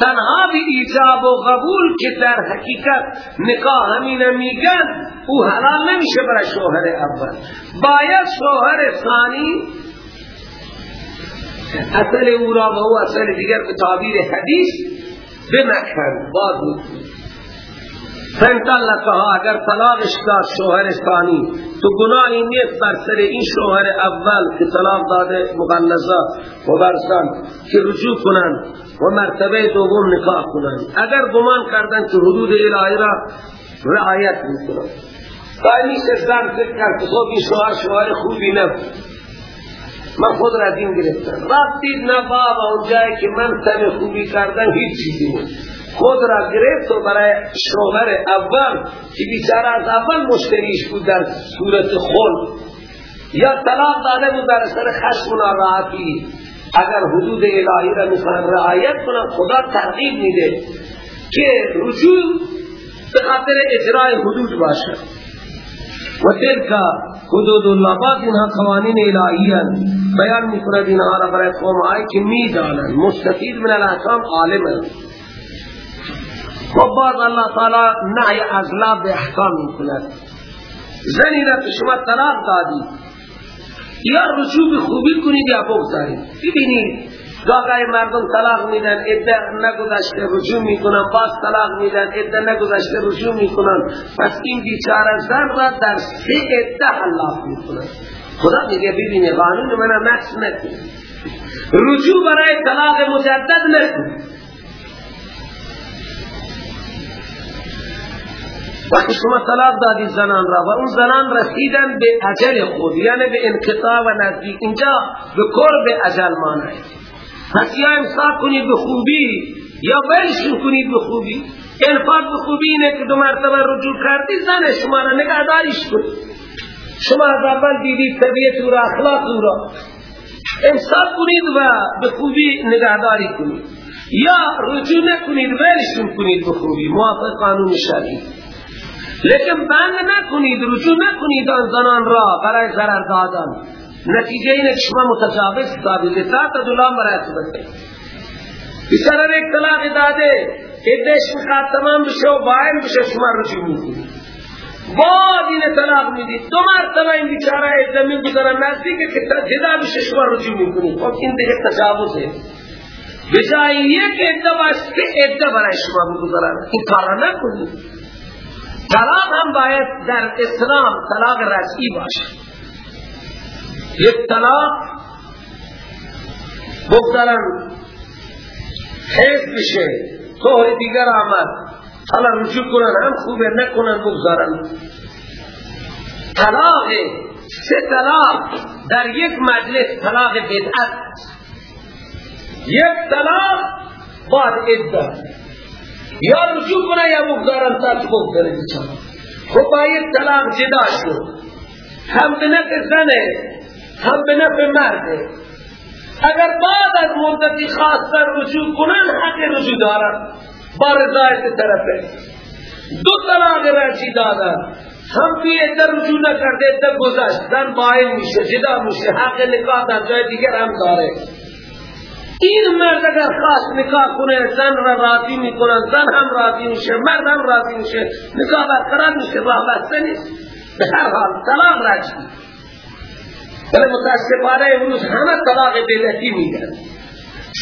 تنها به ایجاب و قبول که در حقیقت نکاح همین میگن او حلال نمیشه برای شوهر اول. باید شوهر ثانی اصل او را و او اصل دیگر به تعبیر حدیث بمکن. باز فن طلقها اگر طلاقش داد شوهر ثانی تو گناهی نیست بر سر این شوهر اول که طلاق داده مغلظه و برسان که رجوع کنند و مرتبه دوم نکاح کنند اگر گمان کردن که حدود الهی را رعایت می‌کنند تا نیست زن فکر کرد که خب این شوهر شوهر خوبی نبود من خود را دین گرفتم. رفتید نه بابا اون جایی که من تن خوبی کردن هیچ چیزی نیست. خود را گرفت و برای شوهر اول که بیچاره از اول مشتریش بود در صورت خل یا طلاق داده بود در سر خشم و ناراحتی. اگر حدود الهی را می‌خوان رعایت کنن خدا ترغیب میده که رجوع به خاطر اجرای حدود باشه و تلک حدود الله بعد اینها قوانین الهی بیان می‌کند اینها را برای قوم که می‌دانند. مستفید من الاحکام عالم و بعد اللہ تعالی نعی از به احکام می‌کند. زنی را که شما طلاق دادی یا رجوع خوبی کنید یا بگذارید ببینید گاهی مردم طلاق میدن ادعا نگذشته رجوع می‌کنن باز طلاق میدن ادعا نگذشته رجوع می‌کنن. پس این بیچاره زن را در سه ادعا حلاق می‌کنن. خدا میگه ببینه قانون من نقص نکن رجوع برای طلاق مجدد نکن. وقتی شما طلاق دادی زنان را و اون زنان رسیدن به اجل خود یعنی به انقطاع و نزدیک اینجا به قرب اجل مانه پس یا امساک کنید به خوبی یا بلشون کنید به خوبی. انفاق به خوبی اینه که دو مرتبه رجوع کردی زن شما را نگهداریش کنید شما از اول دیدید طبیعت او را اخلاق او را. امساک کنید و به خوبی نگهداری کنید. یا رجوع نکنید بلشون کنید به خوبی. موافق قانون شرعی لیکن بند نکنید رجوع نکنید آن زنان را برای ضرر دادن نتیجه اینه که شما متجاوز دادید لطاعت دلان برای بده. بیچاره ایک طلاق داده. ادهش می‌خواد تمام بشه و باین بشه شما رجوع می‌کنید. بعد این طلاق می‌دید. دو مرتبه این بیچاره ادهه می‌گذارن نزدیک که جدا بشه شما رجوع می‌کنید. خب این دیگه تجاوزه. بجای یک ادهه باید سه ادهه برای شما بگذارن این کارا نکنید. طلاق هم باید در اسلام طلاق رسعی باشه. یک طلاق بگذارن حیث بشه طور دیگر آمد. حالا رجوع کنن هم خوبه نکنن بگذارن. طلاق سه طلاق در یک مجلس طلاق بدعت. یک طلاق بعد عدت یا رجوع کنه یا بگذارن تا بگذاره بیچاره. خب با یک طلاق جدا شد. هم به نفع زنه هم به نفع مرده. اگر بعد از مدتی خاص رجوع کنن حق رجوع دارن. با رضایت طرفه. دو طلاق رجی دادن. هم توی ادر رجوع نکرده ادر گذشت. زن باید میشه جدا میشه. حق نکاح در جای دیگر هم داره. این مرد اگر خاص نکاح کنه زن را راضی می‌کنن زن هم راضی میشه مرد هم راضی میشه. نکاح برقرار میشه راه بسته نیست. به هر حال طلاق رجی ولی متاسفانه امروز همه طلاق بدعتی میگن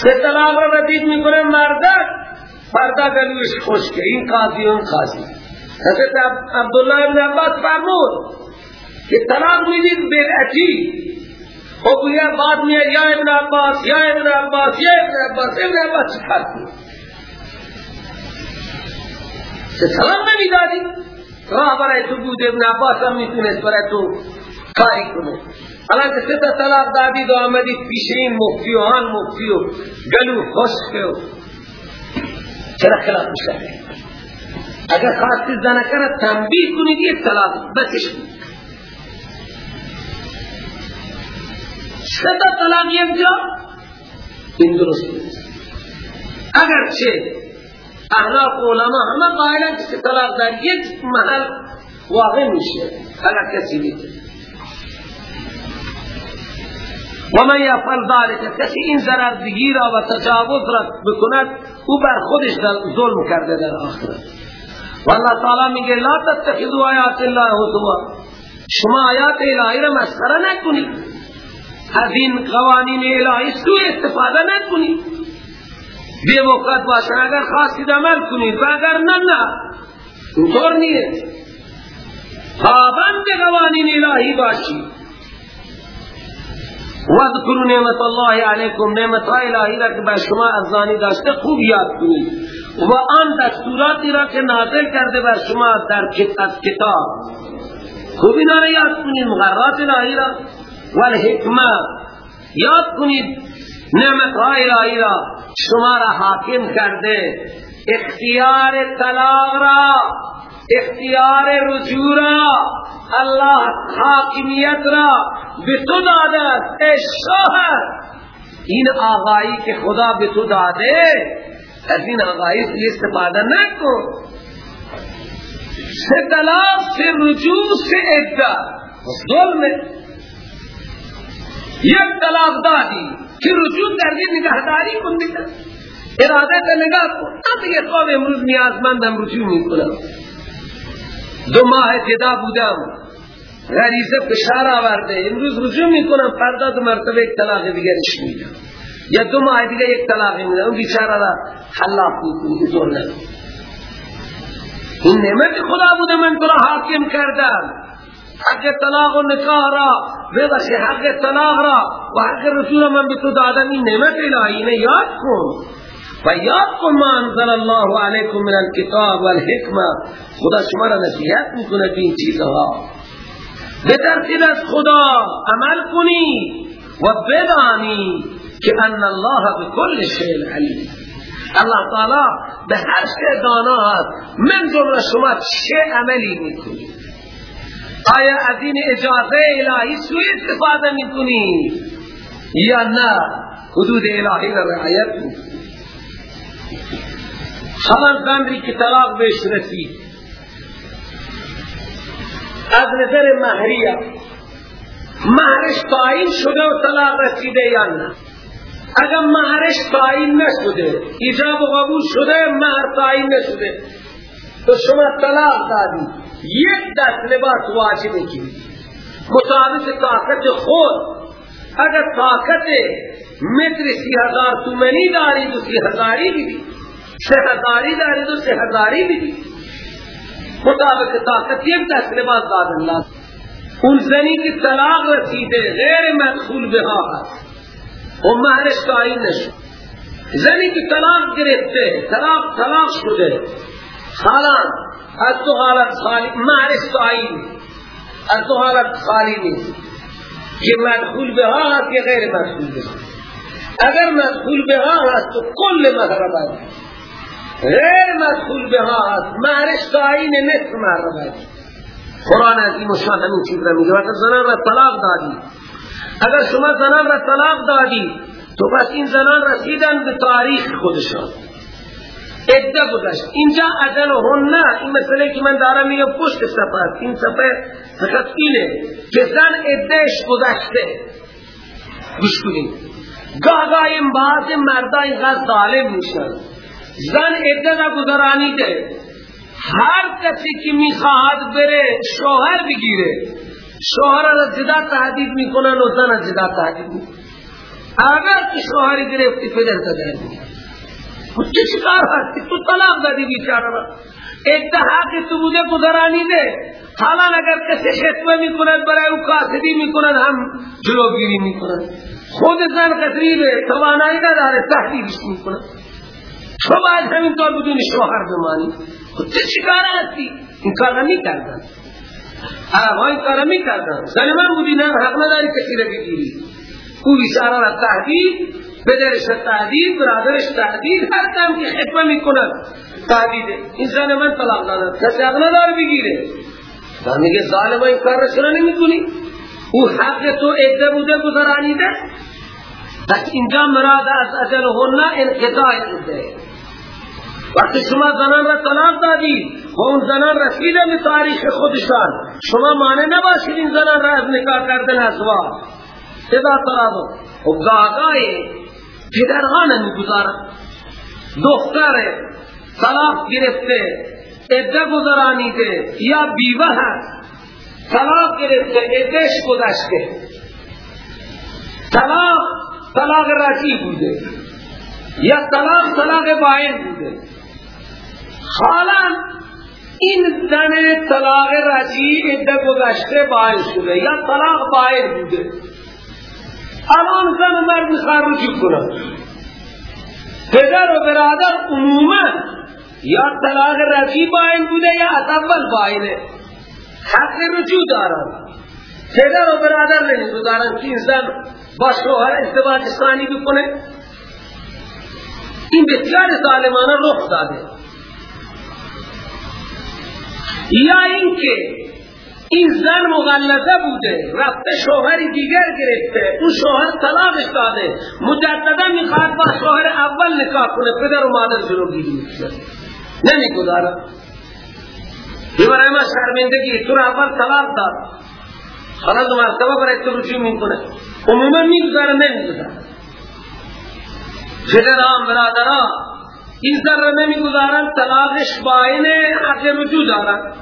سه طلاق را ردید می‌کنه مردک مردا گلوش خشکه این قاضی اون قاضی. حضرت عبدالله ابن عباس فرمود که طلاق می‌دید بدعتی خب یا بعد میاد یا ابن عباس یا ابن عباس یا ابن عباس ابن عباس فرق چه سلام نمی‌دادی راه برای تو بود ابن عباس هم می‌تونست برای تو کاری کنه الان که سه طلاق دادی دو آمدی پیش این مفتی و آن مفتی و گلو خشک و چرا خلاف میشه اگر خواستی زنکه را تنبیه کنید یک طلاق بسش سه طلاق یک جا؟ این درست نیست اگر چه احناف علما همه قائلن که طلاق در یک محل واقع میشه. اگر کسی بیده و من یفعل ذلك کسی این ضرردگی را و تجاوز را بکند او بر خودش ظلم کرده در آخرت. و اللہ تعالی میگه لا تتخذوا آیات الله هزوا. شما آیات الهی را مسخره نکنید. از این قوانین الهی سوء استفاده نکنید بے وقت باشن اگر خواستید عمل کنید و اگر نه نه. اینطور نیست. پابند قوانین الهی باشید واذکروا نعمت الله علیکم. نعمت الهی را که به شما از زانی داشته خوب یاد کنید. و آن دستوراتی را که نازل کرده بر شما در کتاب. خوب اینا را یاد کنید مقررات الهی را. والحکمه یاد کنید نعمت الهی را شما را حاکم کرده اختیار طلاق را اختیار رجوع را الله حاکمیت را به تو داده ای شوهر این آقایی که خدا به تو داده از این آقایی سے استفاده نکن. سے طلاق سے رجوع سے ادعا ظلم یک طلاق دادی که رجوع کردی نگهداری کن دیگر اراده تا نگاه کن. اب یہ قوم امروز نیازمندم رجوع می کنم دو ماه جدا بودم. غریزه فشار آورده. امروز رجوع می‌کنم. فردا دو مرتبه یک طلاق دیگرش میدم. یا دو ماه دیگه یک طلاق میدم. اون بیچاره را حلاق می‌کنی زور ندارم این نعمت خدا بوده من تو را حاکم کردم. حق طلاق و نکاح را. ببخشی حق طلاق را. و حق رسول من به تو دادم این نعمت الهی اینه یاد کن. و یاد کن ما انزل الله علیکم من الكتاب والحکمه خدا شما را نصیحت می‌کنه به این چیزها. بترسید از خدا عمل کنی و بدانی که ان الله بكل شيء علیم. الله تعالی به هر شی دانا هست من جمله شما چه عملی می‌کنی آیا از این اجازه الهی سوی استفاده می‌کنی؟ یا نه؟ حدود الهی را رعایت می‌کنی زنی که طلاق بهش رسید. از نظر مهریه مهرش تعیین شده و طلاق رسیده یا نه؟ اگر مهرش تعیین نشده ایجاب و قبول شده مهر تعیین نشده. تو شما طلاق دادی یک دست لباس واجب کی؟ مطابق طاقت خود. اگر طاقت متر سی ہزار تومنی داری تو سی ہزاری بھی هزاری داری تو سه هزاری بیدی مطابق طاقت یک دست لباس داد اللہ اون زنی کی طلاق رسیده غیر مدخول بها هست. و مهرش تعیین نشد. زنی که طلاق گرفته طلاق طلاق شده. حالا از تو حالت خالی معرف سعید از تو حالت خالی نیست. که مدخول به هست غیر مدخول به اگر مدخول به هست تو کل محرم غیر مدخول به ها هست معرف سعید نصف محرم قرآن از این مشاهد همین چیز میگه. وقت زنان را طلاق دادی. اگر شما زنان را طلاق دادی تو پس این زنان رسیدن به تاریخ خودشان. ادده گذشت. اینجا اجل نه. این مسئله که من دارم میگم پشت صفحه این صفحه فقط اینه که زن ادهش گذشته. گوش کنید. گاه گاه این بعض مردا اینقدر ظالم میشن. زن ادده را گذرانیده. هر کسی که می‌خواهد بره شوهر بگیره. شوهر را زدا تهدید می‌کنن و زن را زدا تهدید می‌کنن. اگر تو شوهری گرفتی پدر تا در میگن تو چه کار هستی تو طلاق دادی بیچاره را اتحاق تو بوده گذرانی ده حالا اگر کسی خطبه می‌کند برای او قاصدی می‌کند هم جلوگیری می‌کند خود زن قدریبه توانایی نداره تحقیقش می‌کند تو باید همین طور بدون شوهر بمانی تو چه کار هستی این کار نمی کردن عرب ها این کار نمی کردن زن من بودی نه حق نداری کسی را بگیری او بیچاره را تهدید پدرش تهدید برادرش تهدید هر کم که خطبه می‌کنن تهدیده این زن من طلاق دادن کسی حق نداره بگیره. و میگه ظالم این کار را چرا نمی‌کنی؟ او حق تو عده بوده گذرانیده. پس اینجا مراد از اجل هنه انقضای عده. وقتی شما زنان را طلاق دادی و اون زنان رسیده به تاریخ خودشان. شما مانع نباشید این زنان را از نکاح کردن ازواج اذا طلبوا و گاگای پدرها نمی‌گذارن دختر طلاق گرفته عده گذرانیده یا بیوه هست طلاق گرفته عدهش گذشته. طلاق طلاق رجی بوده. یا طلاق طلاق باین بوده. حالا این زن طلاق رجی عده گذشته باین شده یا طلاق باین بوده. الان زن مرد می‌خواه رجوع کنن پدر و برادر عموما یا طلاق رجی باین بوده یا اول باینه. حق رجوع دارن. پدر و برادر نمی‌گذارن که این زن با شوهر ازدواج ثانی بکنه. این بسیار ظالمانه رخ داده. یا اینکه این زن مغلظه بوده رفته شوهری دیگر گرفته اون شوهر طلاقش داده. مجددا می‌خواد با شوهر اول نکاح کنه پدر و مادر جلوگیری می‌کنه. نمی‌گذاره یہ برای ما شرمندگی تو اول طلاق داد. حالا دو مرتبه برای تو رجوع می‌کنه. عموما می‌گذاره نمی‌گذاره پدران برادران این ذره نمی‌گذارن طلاقش باینه حق رجوع دارن.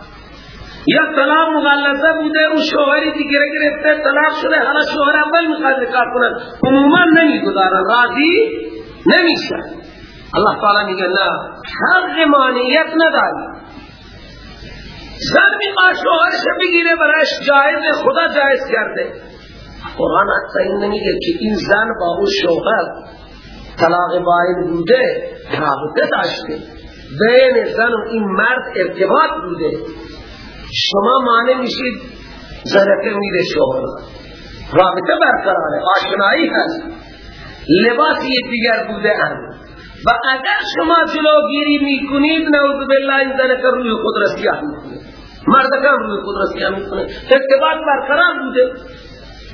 یا طلاق مغلظه بوده او شوهری دیگه گرفته طلاق شده حالا شوهر اول می‌خواد نکاح کنن عموما نمی‌گذارن راضی نمیشن الله تعالی میگه نه. حق مانیت نداری. زن می‌خواد شوهرش بگیره برایش جایز خدا جایز کرده. قرآن حتی این نمیگه که این زن با او شوهر طلاق باید بوده رابطه داشته. بین زن و این مرد ارتباط بوده. شما معنی میشید زنکه میده شوهر رابطه برقراره آشنایی هست. لباس دیگر بوده هم. و اگر شما جلوگیری می‌کنید نعوذ بالله این زنکه روی خود را سیاه مردکم روی خود را سیاه ارتباط برقرار بوده.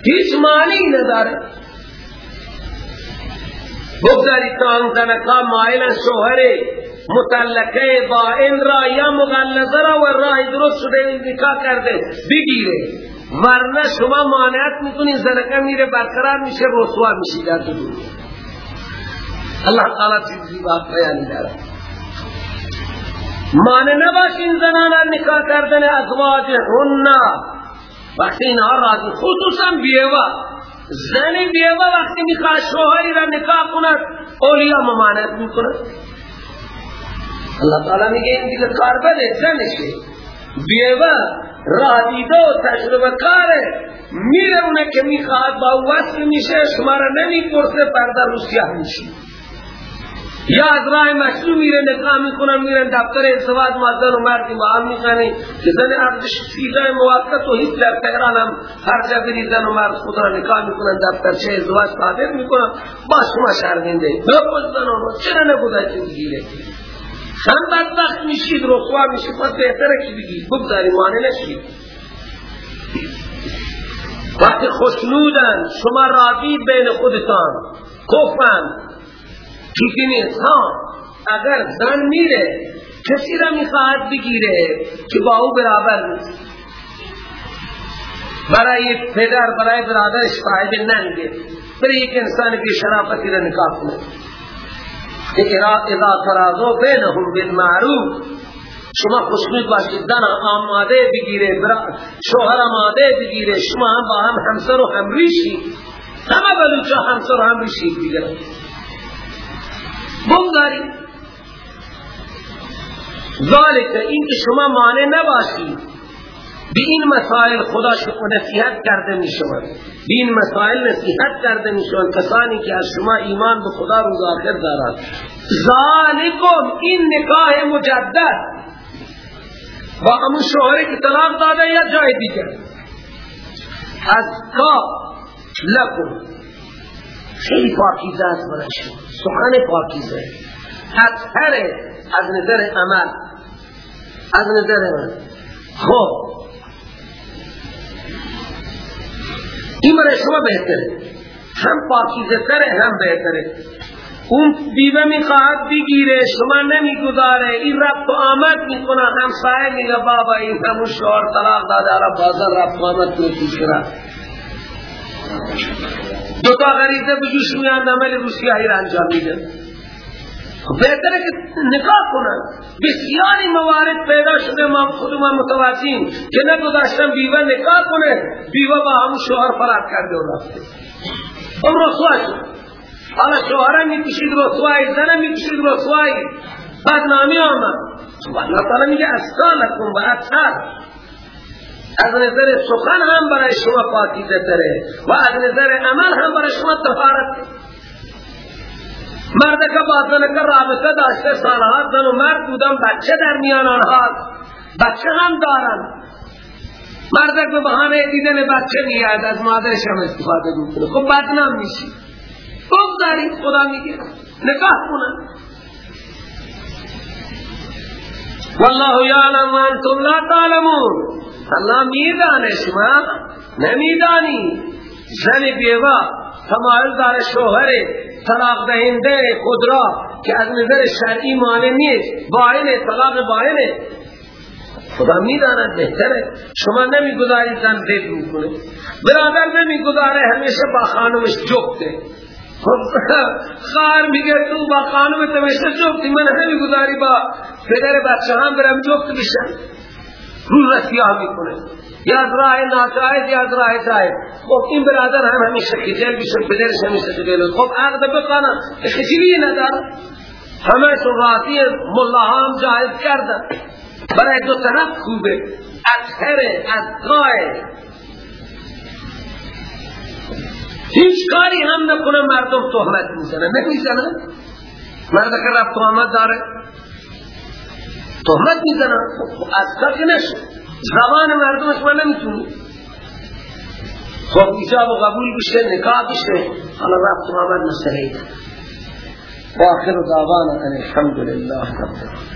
هیچ معنی نداره. بگذاری تا آن زنکا مائلا شوهره. مطلقه با این را یا مغلظه را و راه درست شده نکاح کرده بگیره. ورنه شما مانعت می‌کنین زنکه میره برقرار میشه رسوا میشی در دنیا. الله تعالی چیزی با بیانی داره مانع نباشین زنان نکاح کردن ازواج هننا وقتی اینها راضی خصوصا بیوه زن بیوه وقتی می‌خواد شوهری را نکاح کند اولیا ممانعت می‌کند. اللہ تعالی میگه این دیگه کار بده زنشه. بیوه راه دیده و تجربه کاره. میره اونه که می‌خواد با وصل میشه شما را نمی پرسه پرده رو سیاه میشی. یا از راه مشروع میره نکاح می‌کنن میرن دفتر ازدواج مادن و مردی با هم میخنی که زن عقدش سیده موقت و هیچ در تهران هم هر جا بری زن و مرد خود را نکاح می‌کنن دفتر چه ازدواج صادر می‌کنن. با شما شرمنده بپوز زن و چرا نبوده چیز گیره هم بدبخت میشید رسوا میشید پس بهتره که بگید بگذاری مانه نشید وقتی خوشنودن شما راضی بین خودتان. کفن چیزی نیست. ها اگر زن میره کسی را می‌خواهد بگیره که با او برابر نیست. برای پدر برای برادرش فایده نمیده برای یک انسان بی شرافتی را نکاح کنه. اذا ترازو بینهم بالمعروف. شما خوشنود باشید زن آماده بگیره شوهر آماده بگیره شما هم با هم همسر و همریشی. همه بلوچا همسر و همریشی بگیره بگذاری ذالک این که شما مانع نباشید. به این مسائل خدا نصیحت کرده می شود به این مسائل نصیحت کرده می شود کسانی که از شما ایمان به خدا روز آخر دارد ذالکم این نکاح مجدد. با همون شوهری که طلاق داده یا جای دیگر؟ از کا لکم. خیلی پاکیزه است برای شما. سخن پاکیزه. اکثر از نظر عمل. از نظر من. خب این برای شما بهتره. هم پاکیزه تره هم بهتره. اون بیوه می‌خواهد بگیره شما نمی‌گذاره. این و آمد می‌کنه. همسایه میگه بابا این همون شوهر طلاق داده. را بازار و آمد کنه پیش دو تا غریزه بجوش میان عمل روسیاهی را انجام میده. بهتره که نکاح کنن. بسیاری موارد پیدا شده ما خود ما متوازین که نگذاشتن بیوه نکاح کنه بیوه با همون شوهر فراد کرده و رفته. اون رسوا شد. حالا شوهرم می‌کشید رسوایی زنم می‌کشید رسوایی. بدنامی آمد. اللہ تعالی میگه اسکالکم و اطهر. از نظر سخن هم برای شما پاکیزه تره و از نظر عمل هم برای شما تفارت مرد که با زن که رابطه داشته سالها زن و مرد بودن بچه در میان آنها بچه هم دارن. مرد که بهانه دیدن بچه میاد از مادرش هم استفاده می‌کنه. خب بدنام میشی. بگذارید خدا میگه. نکاح کنن والله یعلم انتم لا تعلمون. الله میدانه شما. نمیدانی. زن بیوا تمایل دار شوهر طلاق دهنده خود را که از نظر شرعی مانع نیست باینه طلاق باینه. خدا می‌داند بهتره. شما نمی‌گذارید زن دید می‌کنه. برادر نمی‌گذاره همیشه با خانمش جبته خواهر میگه تو با خانم تمشته جفتی. من همی گذاری با پدر بچه هم برم جفت بشن رو رسیاه می‌کنه. یا از راه ناجایز یا از راه جایز خب این برادر هم همیشه خجل بشن پدرش همیشه خجل خب عقد بکنم خجلی ندار. همه تو راضی ملا هم جایز کردن. برای دو طرف خوبه. اکثر از گاه هیچ کاری هم نکنه مردم تهمت می‌زنه نمی‌زنه مرد که رفت تهمت داره. تهمت می‌زنه از کاری نشه زبان مردمش من نمی‌تونی خب ایجاب و قبول بشه نکاح بشه حالا رفت تهمت مسئله و آخر دعوانا ان الحمد لله رب